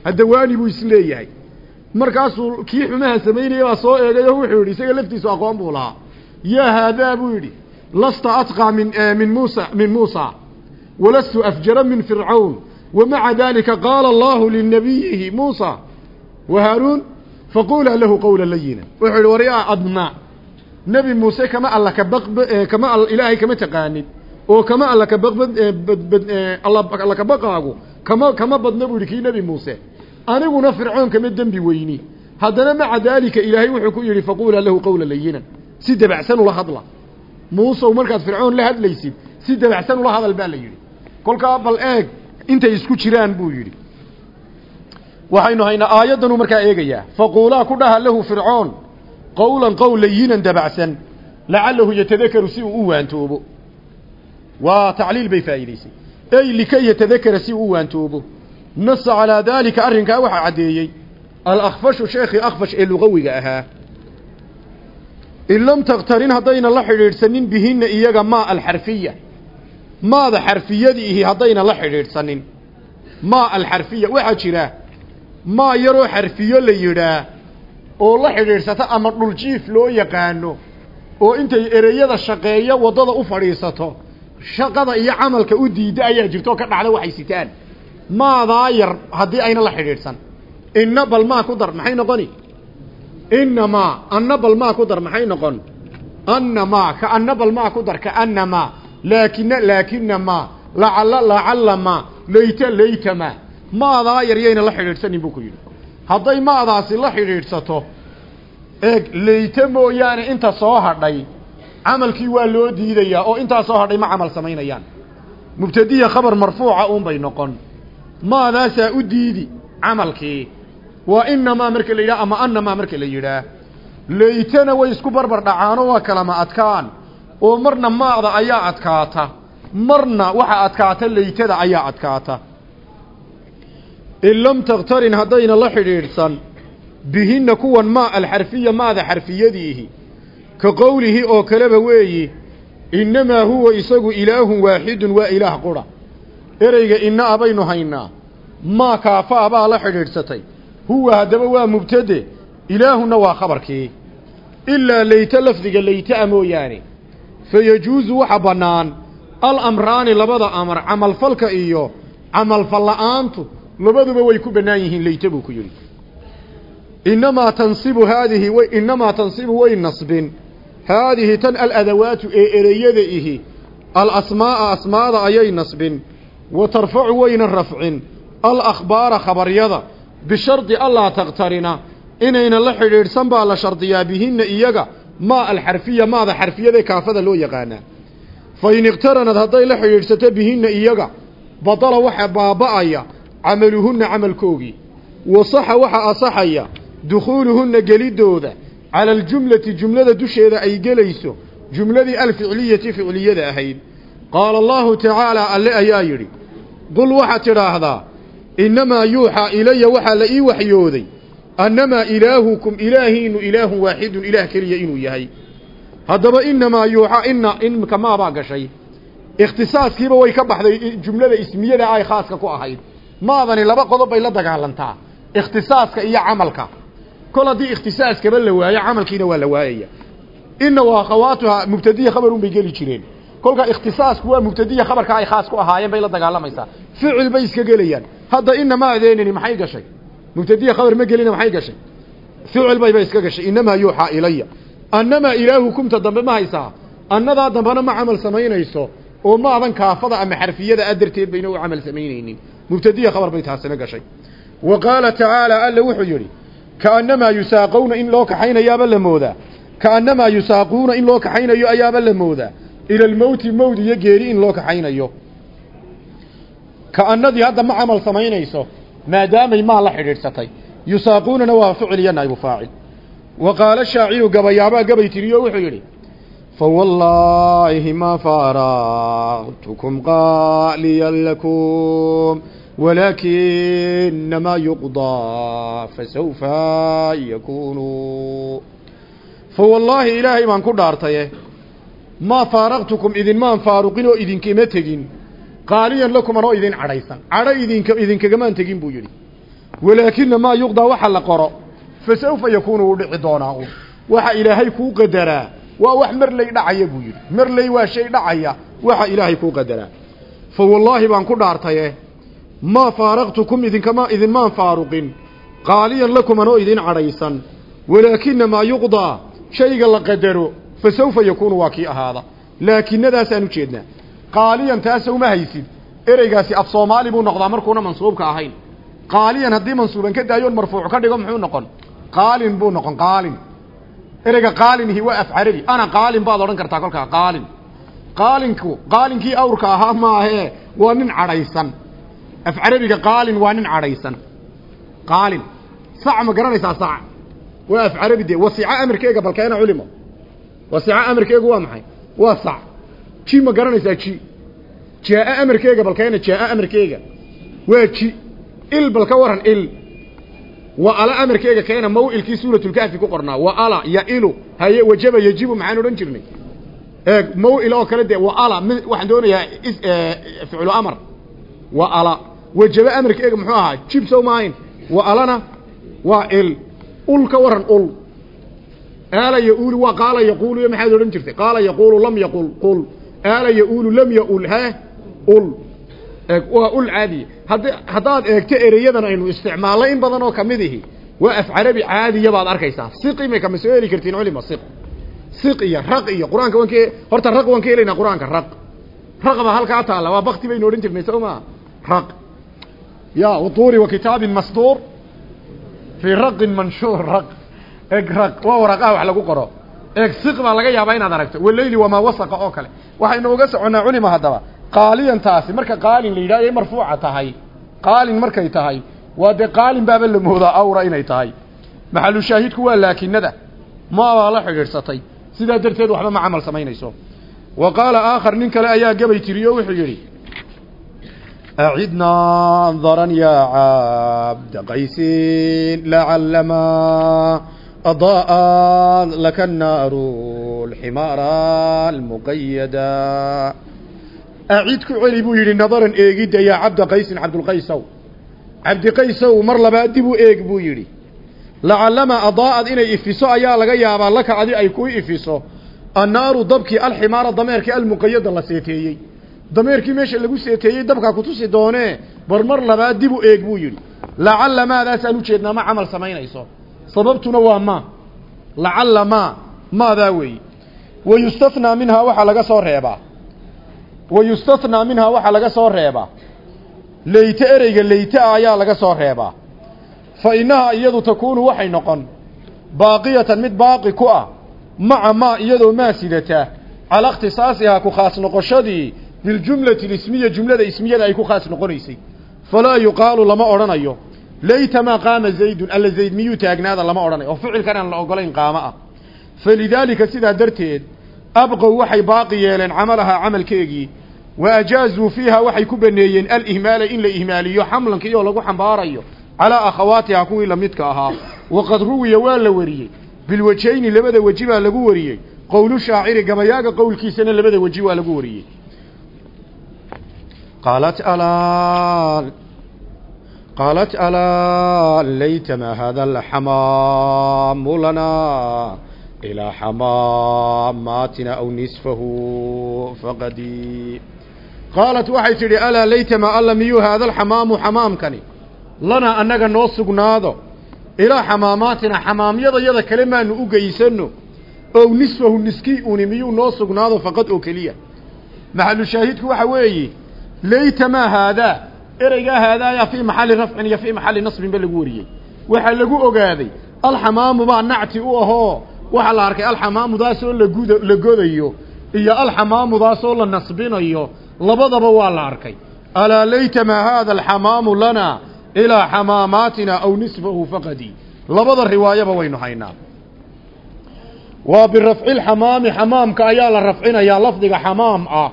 Haddawaani buu is leeyahay markaasuu kii xumaha samaynaya baa soo eegay oo wuxuu yidhi isaga laftiisu aqoon buu lahaa. Yaa haadaa buu yidhi lasta atqaa min min muusa min muusa. Walastu afjara min fircawn. Wamaca dalika qaala allahu linabiyihi muusa. Wa haaruun faqulaa lahu qawla layina wuxuu yidhi war yaa adna nebi muuse kama alla ka baq kama ilaahay kama taqaanid oo kama alla ka baq alla ka baqaagu kama kama badna buu yidhi kii nebi muuse aniguna fircoon kama dembi weyni. Haddana maca daalika ilaahay wuxuu ku yidhi faqulaa lahu qawla layinan si dabacsan ula hadla. Muusow markaad fircoon la hadlaysid si dabacsan ula hadal baa la yidhi. Kolkaa bal eeg intay isku jiraan buu yidhi. Waxaynu haynaa aayaddanuu markaa eegayaa. Faquulaa ku dhaha lahu fircoon qowlan qowl layinan dabacsan lacalahu yatadakaru si uu u waantoobo. Waa tacliil bay faa'iidaysay. Ey likay yatadakara si uu u waantoobo. Nasa calaa daalika arrinkaa waxaa caddeeyey alakfashu sheekhii akfash ee luqawiga ahaa. In lam takhtarin haddayna la xidhiidhsanin bihinna iyaga maa alxarfiya maada xarfiyadiihi haddayna la xidhiidhsanin. Maa alxarfiya waxaa jira maa yaroo xarfiyo la yidhaa oo la xidhiidhsata ama dhuljiif loo yaqaano oo intay ereyada shaqeeya waddada u fadhiisato shaqada iyo camalka u diidda ayaa jirto ka dhacda waxay sitaan. Maadaa yar haddii ayna la xidhiidhsan. Inna bal maa ku dar maxay noqoni? Innamaa anna bal maa ku dar maxay noqon? Annamaa ka anna bal maa ku dar ka annamaa laakina laakinamaa lacalla lacallamaa layta laytamaa maadaa yar yayna la xidhiidhsanin buu ku yidhi hadday maadaasi la xidhiidhsato eeg layta mooyaane inta soo hadhay camalkii waa loo diidayaa oo intaa soo hadhay ma camal samaynayaan. Mubtadiya khabar marfuuca uunbay noqon. Maadaasaa u diidi camalkii? Waa inamaa marka la yidhaha ama annamaa marka la yidhaah? Laytana way isku barbar dhacaano waa kalama adkaan. Oo marna maada ayaa adkaata. Marna waxa adkaata laytada ayaa adkaata in lam takhtarin haddayna la xidhiidhsan bihinna kuwan maa alxarfiya maada xarfiyadiihi ka qowlihi oo kaleba weeyi innamaa huwa isagu ilaahun waaxidun waa ilaah qura. Ereyga inna a baynu haynaa maa kaafaa baa la xidhiidhsatay huwa haddaba waa mubtade ilaahunna waa khabarkii. Ilaa layta lafdiga layta-a mooyaane fa yajuusu waxa bannaan alamraani labada amar camalfalka iyo camalfal labaduba way ku bannaan yihiin layta buu ku yidhi. Innamaa tansibu haadihi way innamaa tansibu way nasbin. Haadihi tan aladawaatu ee ereyada ihi alasmaa'a asmaada ayay nasbin. Wa tarfacu wayna rafcin. Alakhbaara khabaryada bishardi allaa takhtarina inayna la xidhiidhsan baa la shardiyaa bihinna iyaga maa alxarfiya maada xarfiyadae kaafada loo yaqaanaa. Fa in iqtaranad hadday la xidhiidhsato bihinna iyaga badala waxa baaba'aya camaluhunna camalkoogii. Wasaxa waxa asaxaya dukhuuluhunna gelidooda cala aljumlati jumlada dusheeda ay gelayso jumladii alficliyati ficliyada ahayd. Qaala allahu tacaalaa alle ayaa yidhi qul waxaad tidhaahdaa innamaa yuuxaa ilaya waxaa la ii waxyooday annamaa ilaahukum ilaahiinu ilaahun waaxidun ilaah keliya inuu yahay. Haddaba innamaa yuuxaa inna imka maabaa gashay. Ikhtisaaskiiba way ka baxday jumlada ismiyada ay khaaska ku ahayd maadani laba qodob bay la dagaalantaa. Ikhtisaaska iyo camalka. Kol haddii ikhtisaaskaba la waayo camalkiina waa la waayaya. Inna waa akhawaatuha mubtadiya khabarun bay geli jireen. Kolka ikhtisaasku waa mubtadiya khabarka ay khaas ku ahaayeen bay la dagaalamaysaa ficil bay iska gelayaan. Hadda innamaa adeenini maxay gashay? Mubtadiya khabar ma gelina maxay gashay? Ficil bayba iska gashay. Innamaa yuuxaa ilaya annamaa ilaahukumta dambe ma haysaa. Annadaa dambena ma camal samaynayso. Oo ma adan kaafada ama xarfiyada a darteed bayna u camal samaynaynin mubtadiya khabar bay taasina gashay. Wa qaala tacaala alla wuxuu yidhi kaannamaa yusaaqowna in loo kaxaynayaaba la moodaa. Kaannamaa yusaaquuna in loo kaxaynayo ayaaba la moodaa. Ila almowti mowd iyo geeri in loo kaxaynayo. Kaannadii hadda ma camal samaynayso maadaamay maa la xidhiidhsatay. Yusaaquunana waa ficil iyo naybu faacil. Wa qaala shaaciru gabayaabaa gabay tiriyo wuxuu yidhi qaaliyan lakum walaakinamaa yuqdaa fasawfa yakunu fawallaahi ilaahay baan ku dhaartaye maa faaraqtukum idinmaan faaruqin oo idinkama tegin qaaliyan lakum anoo idin cadhaysan cadho idink idinkagamaan tegin buu yidhi walaakina maa yuqdaa waxa la qoro fa sawfa yakuunu uu dhici doonaa un waxa ilaahay kuu qadaraa waa wax marley dhacaya buu yidhi. Marley waa shay dhacaya. Waxa ilaahay kuu qadaraa fa wallaahi baan ku dhaartaye maa faaraqtukum idinkama idinmaan faaruqin. Qaaliyan lakum anoo idin cadhaysan. Walaakina maa yuqdaa shayga la qadaro fa sawfa yakuunu waa kii ahaada. Laakinadaasaan u jeednaa. Qaaliyan taasa uma haysid. Ereygaasi af soomaali buu noqdaa markuuna mansuubka ahayn. Qaaliyan haddii mansuuban ka daayoon marfuuc ka dhigo muxuu noqon? Qaalin buu noqon qaalin ereyga qaalinihi waa af carabi ana qaalin baad odhan kartaa kolkaa qaalin qaalinku qaalinkii awrka ahaa maahee waa nin cadhaysan. Af carabiga qaalin waa nin cadhaysan. Qaalin sac ma garanaysaa sac waa af carabi dee wasiico amarkeega balkeena culimo. Wasiico amarkeegu waa maxay? Waa sac ji ma garanaysaa ji jaa amarkeega balkeena jaa amarkeega waa ji il bal ka waran il wa ala amarkeega keena mawilkii suuratulkahfi ku qornaa. Wa ala ya ilu haye wajaba yajibu maxaan odhan jirnay. Eeg mawil oo kale dee wa ala waxaan doonayaa ficlu amar. Wa ala wajaba amarkeega muxuu ahaa jib sow maahayn wa alana waa il ul ka waran ul. Aala yaulu waa qaala yaquulu iyo maxaad odhan waa ul caadiya hadd haddaad eegto ereyadan aynu isticmaalnay in badan oo ka mid ihi waa af carabi caadiya baad arkaysaa. Siq imika ma soo heli kartiin culima siq. Siq iyo raq iyo qur'aanka horta raq waan ka helaynaa qur'aanka raq. Raq baa halkaa taalla waa bakti baynu odhan jirnay soo raq. Ya utuuri wa kitaabin masduur fii raqin manshuur raq. Eg raq waa waraqaha wax lagu qoro. Eeg siq baa laga yaabaa inaad aragto. Waleyli wamaa wasaqa oo kale. Waxaynu uga soconnaa culima haddaba qaaliyan taasi marka qaalin la yidhaha yay marfuuca tahay. Qaalin markay tahay. Waa dee qaalin baaba la moodaa awra inay tahay. Maxalu shaahidku waa laakinada maabaa la xidhiidhsatay sidaa darteed waxba ma camal samaynayso. Wa qaala aakhar nin kale ayaa gabay tiriyo wuxuu yidhi acidnaa daran ya cabda qaysin lacalamaa ada'a laka naaru lximaara almuqayada acid ku celi buu yidhi nadaran eegidda yaa cabda qaysin cabdulqaysow cabdiqaysow mar labaad dib u eeg buu yidhi. Lacallama adaa'ad inay ifiso ayaa laga yaabaa laka cadi ay ku ifiso. Annaaru dabkii alximaara dameerkii almuqayada la seeteeyey. Dameerkii meesha lagu seeteeyey dabkaa kutusi doonee bar mar labaad dib u eeg buu yidhi. Lacalla maadaasaan u ma camal samaynayso. Sababtuna waa maa lacalla maa maadaa weeye wayustafnaa minhaa waxaa laga soo reebaa wayustathnaa minhaa waxaa laga soo reebaa. Leyte ereyga leyte ah ayaa laga soo reebaa. Fa innahaa iyadu takuunu waxay noqon. Baaqiyatan mid baaqi ku ah. Maca maa iyadoo maa sidataa calaa ikhtisaasihaa ku khaas noqoshadii biljumlati lismiya jumlada ismiyada ay ku khaas noqonaysay. Falaa yuqaalu lama odhanayo. Laytamaa qaama zaydun alla zayd miyuu taagnaada lama odhanayo. Oo ficilkan aan la ogolayn qaamo ah. Falidaalika sidaa darteed abqow waxay baaqi yeeleen camalahaa camalkeegii wa ajaazuu fiiha waxay ku baneeyeen alihmaala in la ihmaaliyo xamlanka iyoo lagu xambaarayo calaa akhawaatiha kuwii lamidka ahaa waqad ruwiya waa la wariyey bilwejayni labada weji baa lagu wariyey qowlu shaaciri gabayaaga qowlkiisana labada weji waa lagu wariyey qaalat alaa qaalat alaa laytama hada alxamaamu lanaa إلى حماماتنا أو نصفه فقدي قالت waxay tidhi alaa laytama alla miyuu haada alxamaamu xamaamkani lanaa annaga noo sugnaado ilaa xamaamaatina xamaamyada yada kale maanu u geysano ow nisfahu niskii uni miyuu noo sugnaado faqad oo keliya maxalu shaahidku waxa weeye laytamaa haadaa ereygaa haadaayaa fii maxalli rafcin iyo fii maxalli nasbin ba lagu wariyey waxaa lagu ogaaday alxamaamu baa nacti u ahoo waxaa la arkay alxamaamudaasoo lagud la godayo iyo alxamaamudaasoo la nasbinayo. Labadaba waa la arkay. Alaa laytamaa haada alxamaamu lana ilaa xamaamaatina aw nisfahu faqadi. Labada riwaayaba waynu haynaa. Waa birafci lxamaami xamaamka ayaa la rafcinayaa lafdiga xamaam ah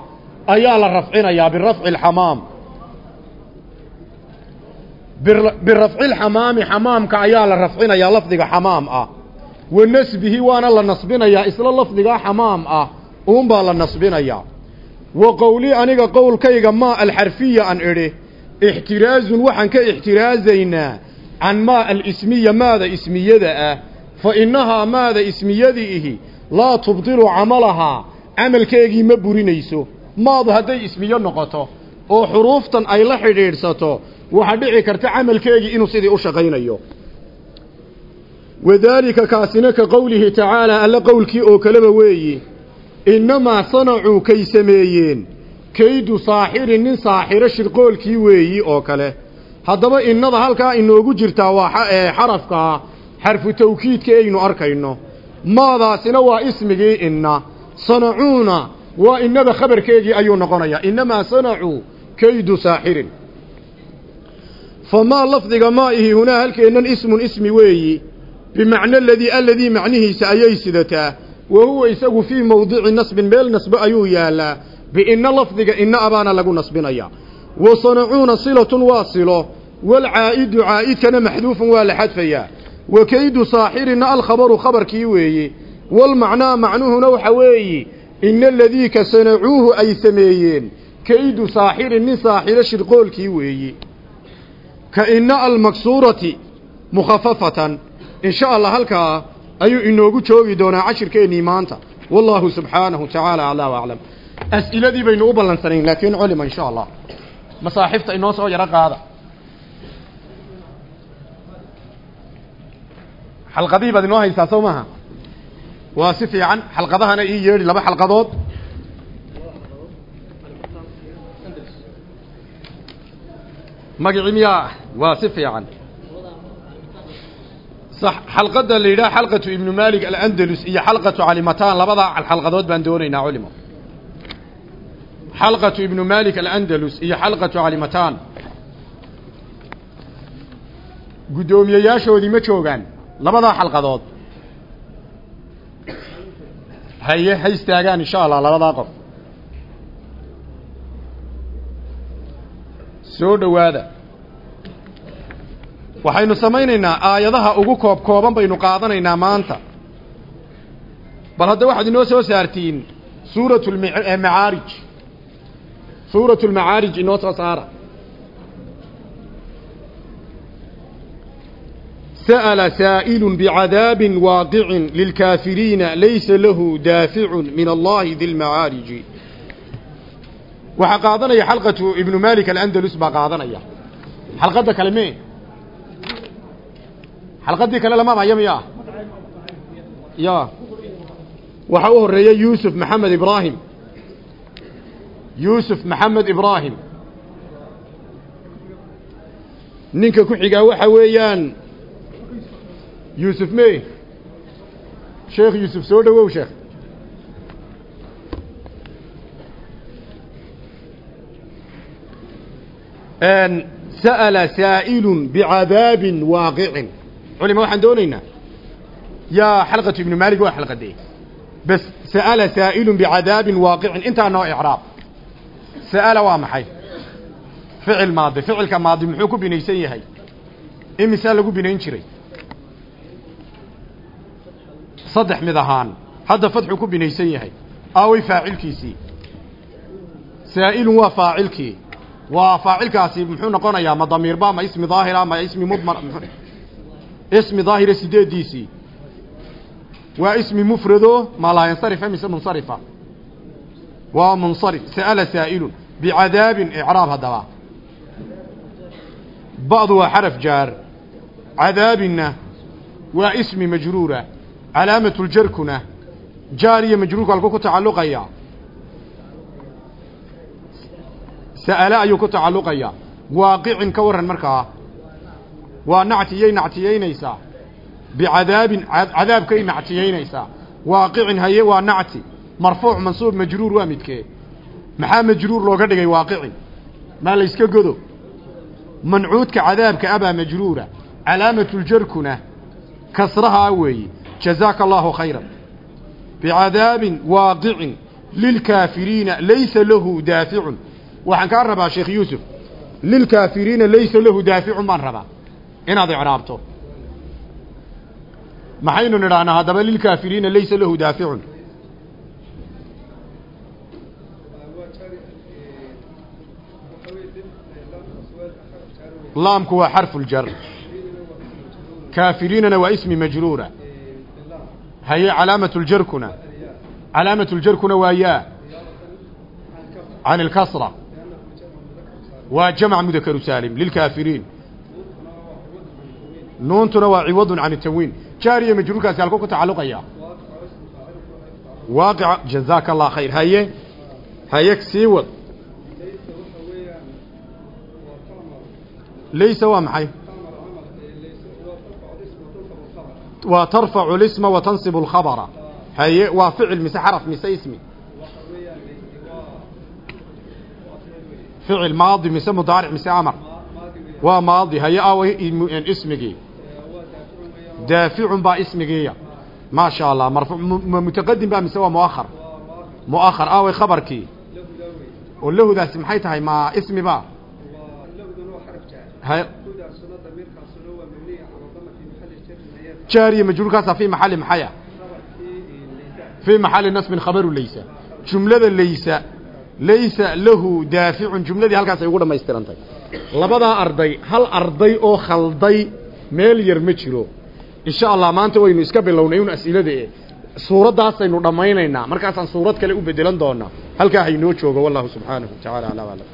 ayaa la rafcinayaa birafci lxamaam birafci lxamaami xamaamka ayaa la rafcinayaa lafdiga xamaam ah wa nasbihi waana la nasbinayaa isla lafdigaa xamaam ah uunbaa la nasbinayaa wa qowlii aniga qowlkayga maa alxarfiya an idhi ixtiraazun waxaan ka ixtiraazaynaa can maa alismiya maada ismiyada ah. Fa innahaa maada ismiyadii ihi laa tubdilu camalahaa camalkeegii ma burinayso. Maadu hadday ismiyo noqoto oo xuruuftan ay la xidhiidhsato waxaa dhici karta camalkeegii inuu sidii u shaqaynayo wadaalika kaasina ka qowlihi tacaalaa alla qowlkii oo kaleba weeyi innamaa sanacuu kay sameeyeen kaydu saaxirin nin saaxiro shirqoolkii weeyi oo kale. Haddaba innada halkaa inoogu jirtaa waa xarafkaa xarfu tawkiidka aynu arkayno. Maadaasina waa ismigii inna. Sanacuuna waa innada khabarkeegii ayuu noqonayaa. Innamaa sanacuu kaydu saaxirin. Famaa lafdiga maa ihi hunaa halkeennan ismun ismi weeyi bimacna aladii aladii macnihiisa ayay sidataa wa huwa isagu fii mowdici nasbin meel nasbe ayuu yaalaa biinna lafdiga inna abaana lagu nasbinayaa wa sanacuuna silatun waa silo waalcaa'idu caa'idkana maxduufun waa la xadfayaa. Wa kaydu saaxirina alkhabaru khabarkii weeye walmacnaa macnuhuna waxa weeyi ina aladii ka sanacuuhu ay sameeyeen kaydu saaxirin nin saaxiro shirqoolkii weeyi. Ka ina almaksuurati mukhafafatan in sha allah halkaa ayuu inoogu joogi doonaa cashirkeennii maanta. Wallaahu subxaanahu tacaala aclaa waclam as'iladii baynu u ballansanayn laakiin culima in sha allah masaaxifta inoo soo yaro qaada. Xalqadihii baad inoo haysaa soo maaha? Waa si fiican xalqadahana ii yeedhi laba xalqadood. Magacii miyaa waa si fiican. صح xalqada la yidhaha xalqatu ibnu malik alandalus iyo xalqatu calimataan labadaa xalqadood baan doonaynaa culimo xalqatu ibnu malik alandalus iyo xalqatu calimataan guddoomiyeyaashoodii ma joogaan labadaa xalqadood. Haye ha istaagaan insha allah labadaa qof. Soo dhowaada waxaynu samaynaynaa aayadaha ugu koob kooban baynu qaadanaynaa maanta. Bal hadda waxaad inoo soo saartiin suuratu lmacaarij suuratu lmacaarij inoo soo saara. Sa'ala saa'ilun bicadaabin waaqicin lilkaafiriina laysa lahu daaficun min allahi di lmacaariji waxaa qaadanaya xalqatu ibnu malik alandalus baa qaadanaya. Xalqadda kale me xalqadii kale lama hayo miya ya. Waxaa u horreeya yuusuf maxamed ibraahim. Yuusuf maxamed ibraahim. Ninka ku xigaa waxa weeyaan yuusuf me sheekh yuusuf soo dhowow sheekh. Sa'ala saa'ilun bicadaabin waaqicin culima waxaan doonaynaa. Yaa xalqatu ibnu maalik waa xalqadee bas sa'ala saa'ilun bicadaabin waaqicin. Intaa noo icraab sa'ala waa maxay? Ficil maadi ficilka maadi muxuu ku binaysan yahay? Imisaa lagu binayn jiray? Saddex mid ahaan. Hadda fadxuu ku binaysan yahay. Aaway faacilkiisii. Saa'ilun waa faacilkii. Waa faacilkaasi muxuu noqonayaa ma damiirba ma ismi daahira ma ismi ismi daahira sideediisii waa ismi mufrado ma laa yansarifa mise munsarifa. Waa munsarif sa'ala saa'ilun bicadaabin icraab haddaba. Ba'du waa xaraf jaar. Cadaabinna waa ismi majruura calaamatuljarkuna jaar iyo majruurku halku ku tacalluqaya. Sa'ala ayuu ku tacalluqayaa waaqicin ka warran markaa waa nactiyay nactiyaynaysaa bicadaabin cadaabkay nactiyaynaysaa waaqicin haye waa nacti. Marfuuc mansuub majruur waa midkee maxaa majruur looga dhigay waaqicin? Maa layska godo? Mancuudka cadaabka abaa majruura. Calaamatuljarkuna kasrahaa weeye. Jazaaka allaahu khayran. Bicadaabin waaqicin lilkaafiriina laysa lahu daaficun waxaan kaa rabaa sheekh yuusuf. Lilkaafiriina laysa lahu daaficun baan rabaa inaad icraabto. Maxaynu nidhahnaa haddaba lilkaafiriina laysa lahu daaficun. Laamku waa xarfuljar kaafiriinana waa ismi majruura. Haye calaamatuljarkuna calaamatuljarkuna waa yaa. Can ilkasra waa jamac mudakaru saalim lilkaafiriin nuuntuna waa ciwadun can tanwiin. Jaariya majruurkaasi halku ku tacalluqaya. Waaqica jazaaka allah khayr. Haye haye sii wad. Laysa waa maxay? Waa tarfacu lisma wa tansibu alkhabara haye waa ficil mise xaraf mise ismi. Ficil maadi mise mudaaric mise amar. Waa maadi. Haye aw ismigii daaficun baa ismigiiya maa sha allah marfu mutaqadim baa mise waa muahar muahar aaway khabarkii oo lahudaasi maxay tahay ma ismi ba jaariya majruurkaasa fi maxali maxaya fii maxali nasbin khabaru laysa jumlada laysa laysa lahu daaficun jumladii halkaas ay ugu dhammaystirantay labadaa arday hal arday oo khalday meel yar ma jiro insha allah maanta waynu iska bilownay un as'ilada suuraddaasaynu dhammaynaynaa. Markaasaan suurad kale u bedelan doonaa halkaa haynoo joogo. Wallahu subxaanahu wa tacala alaa alam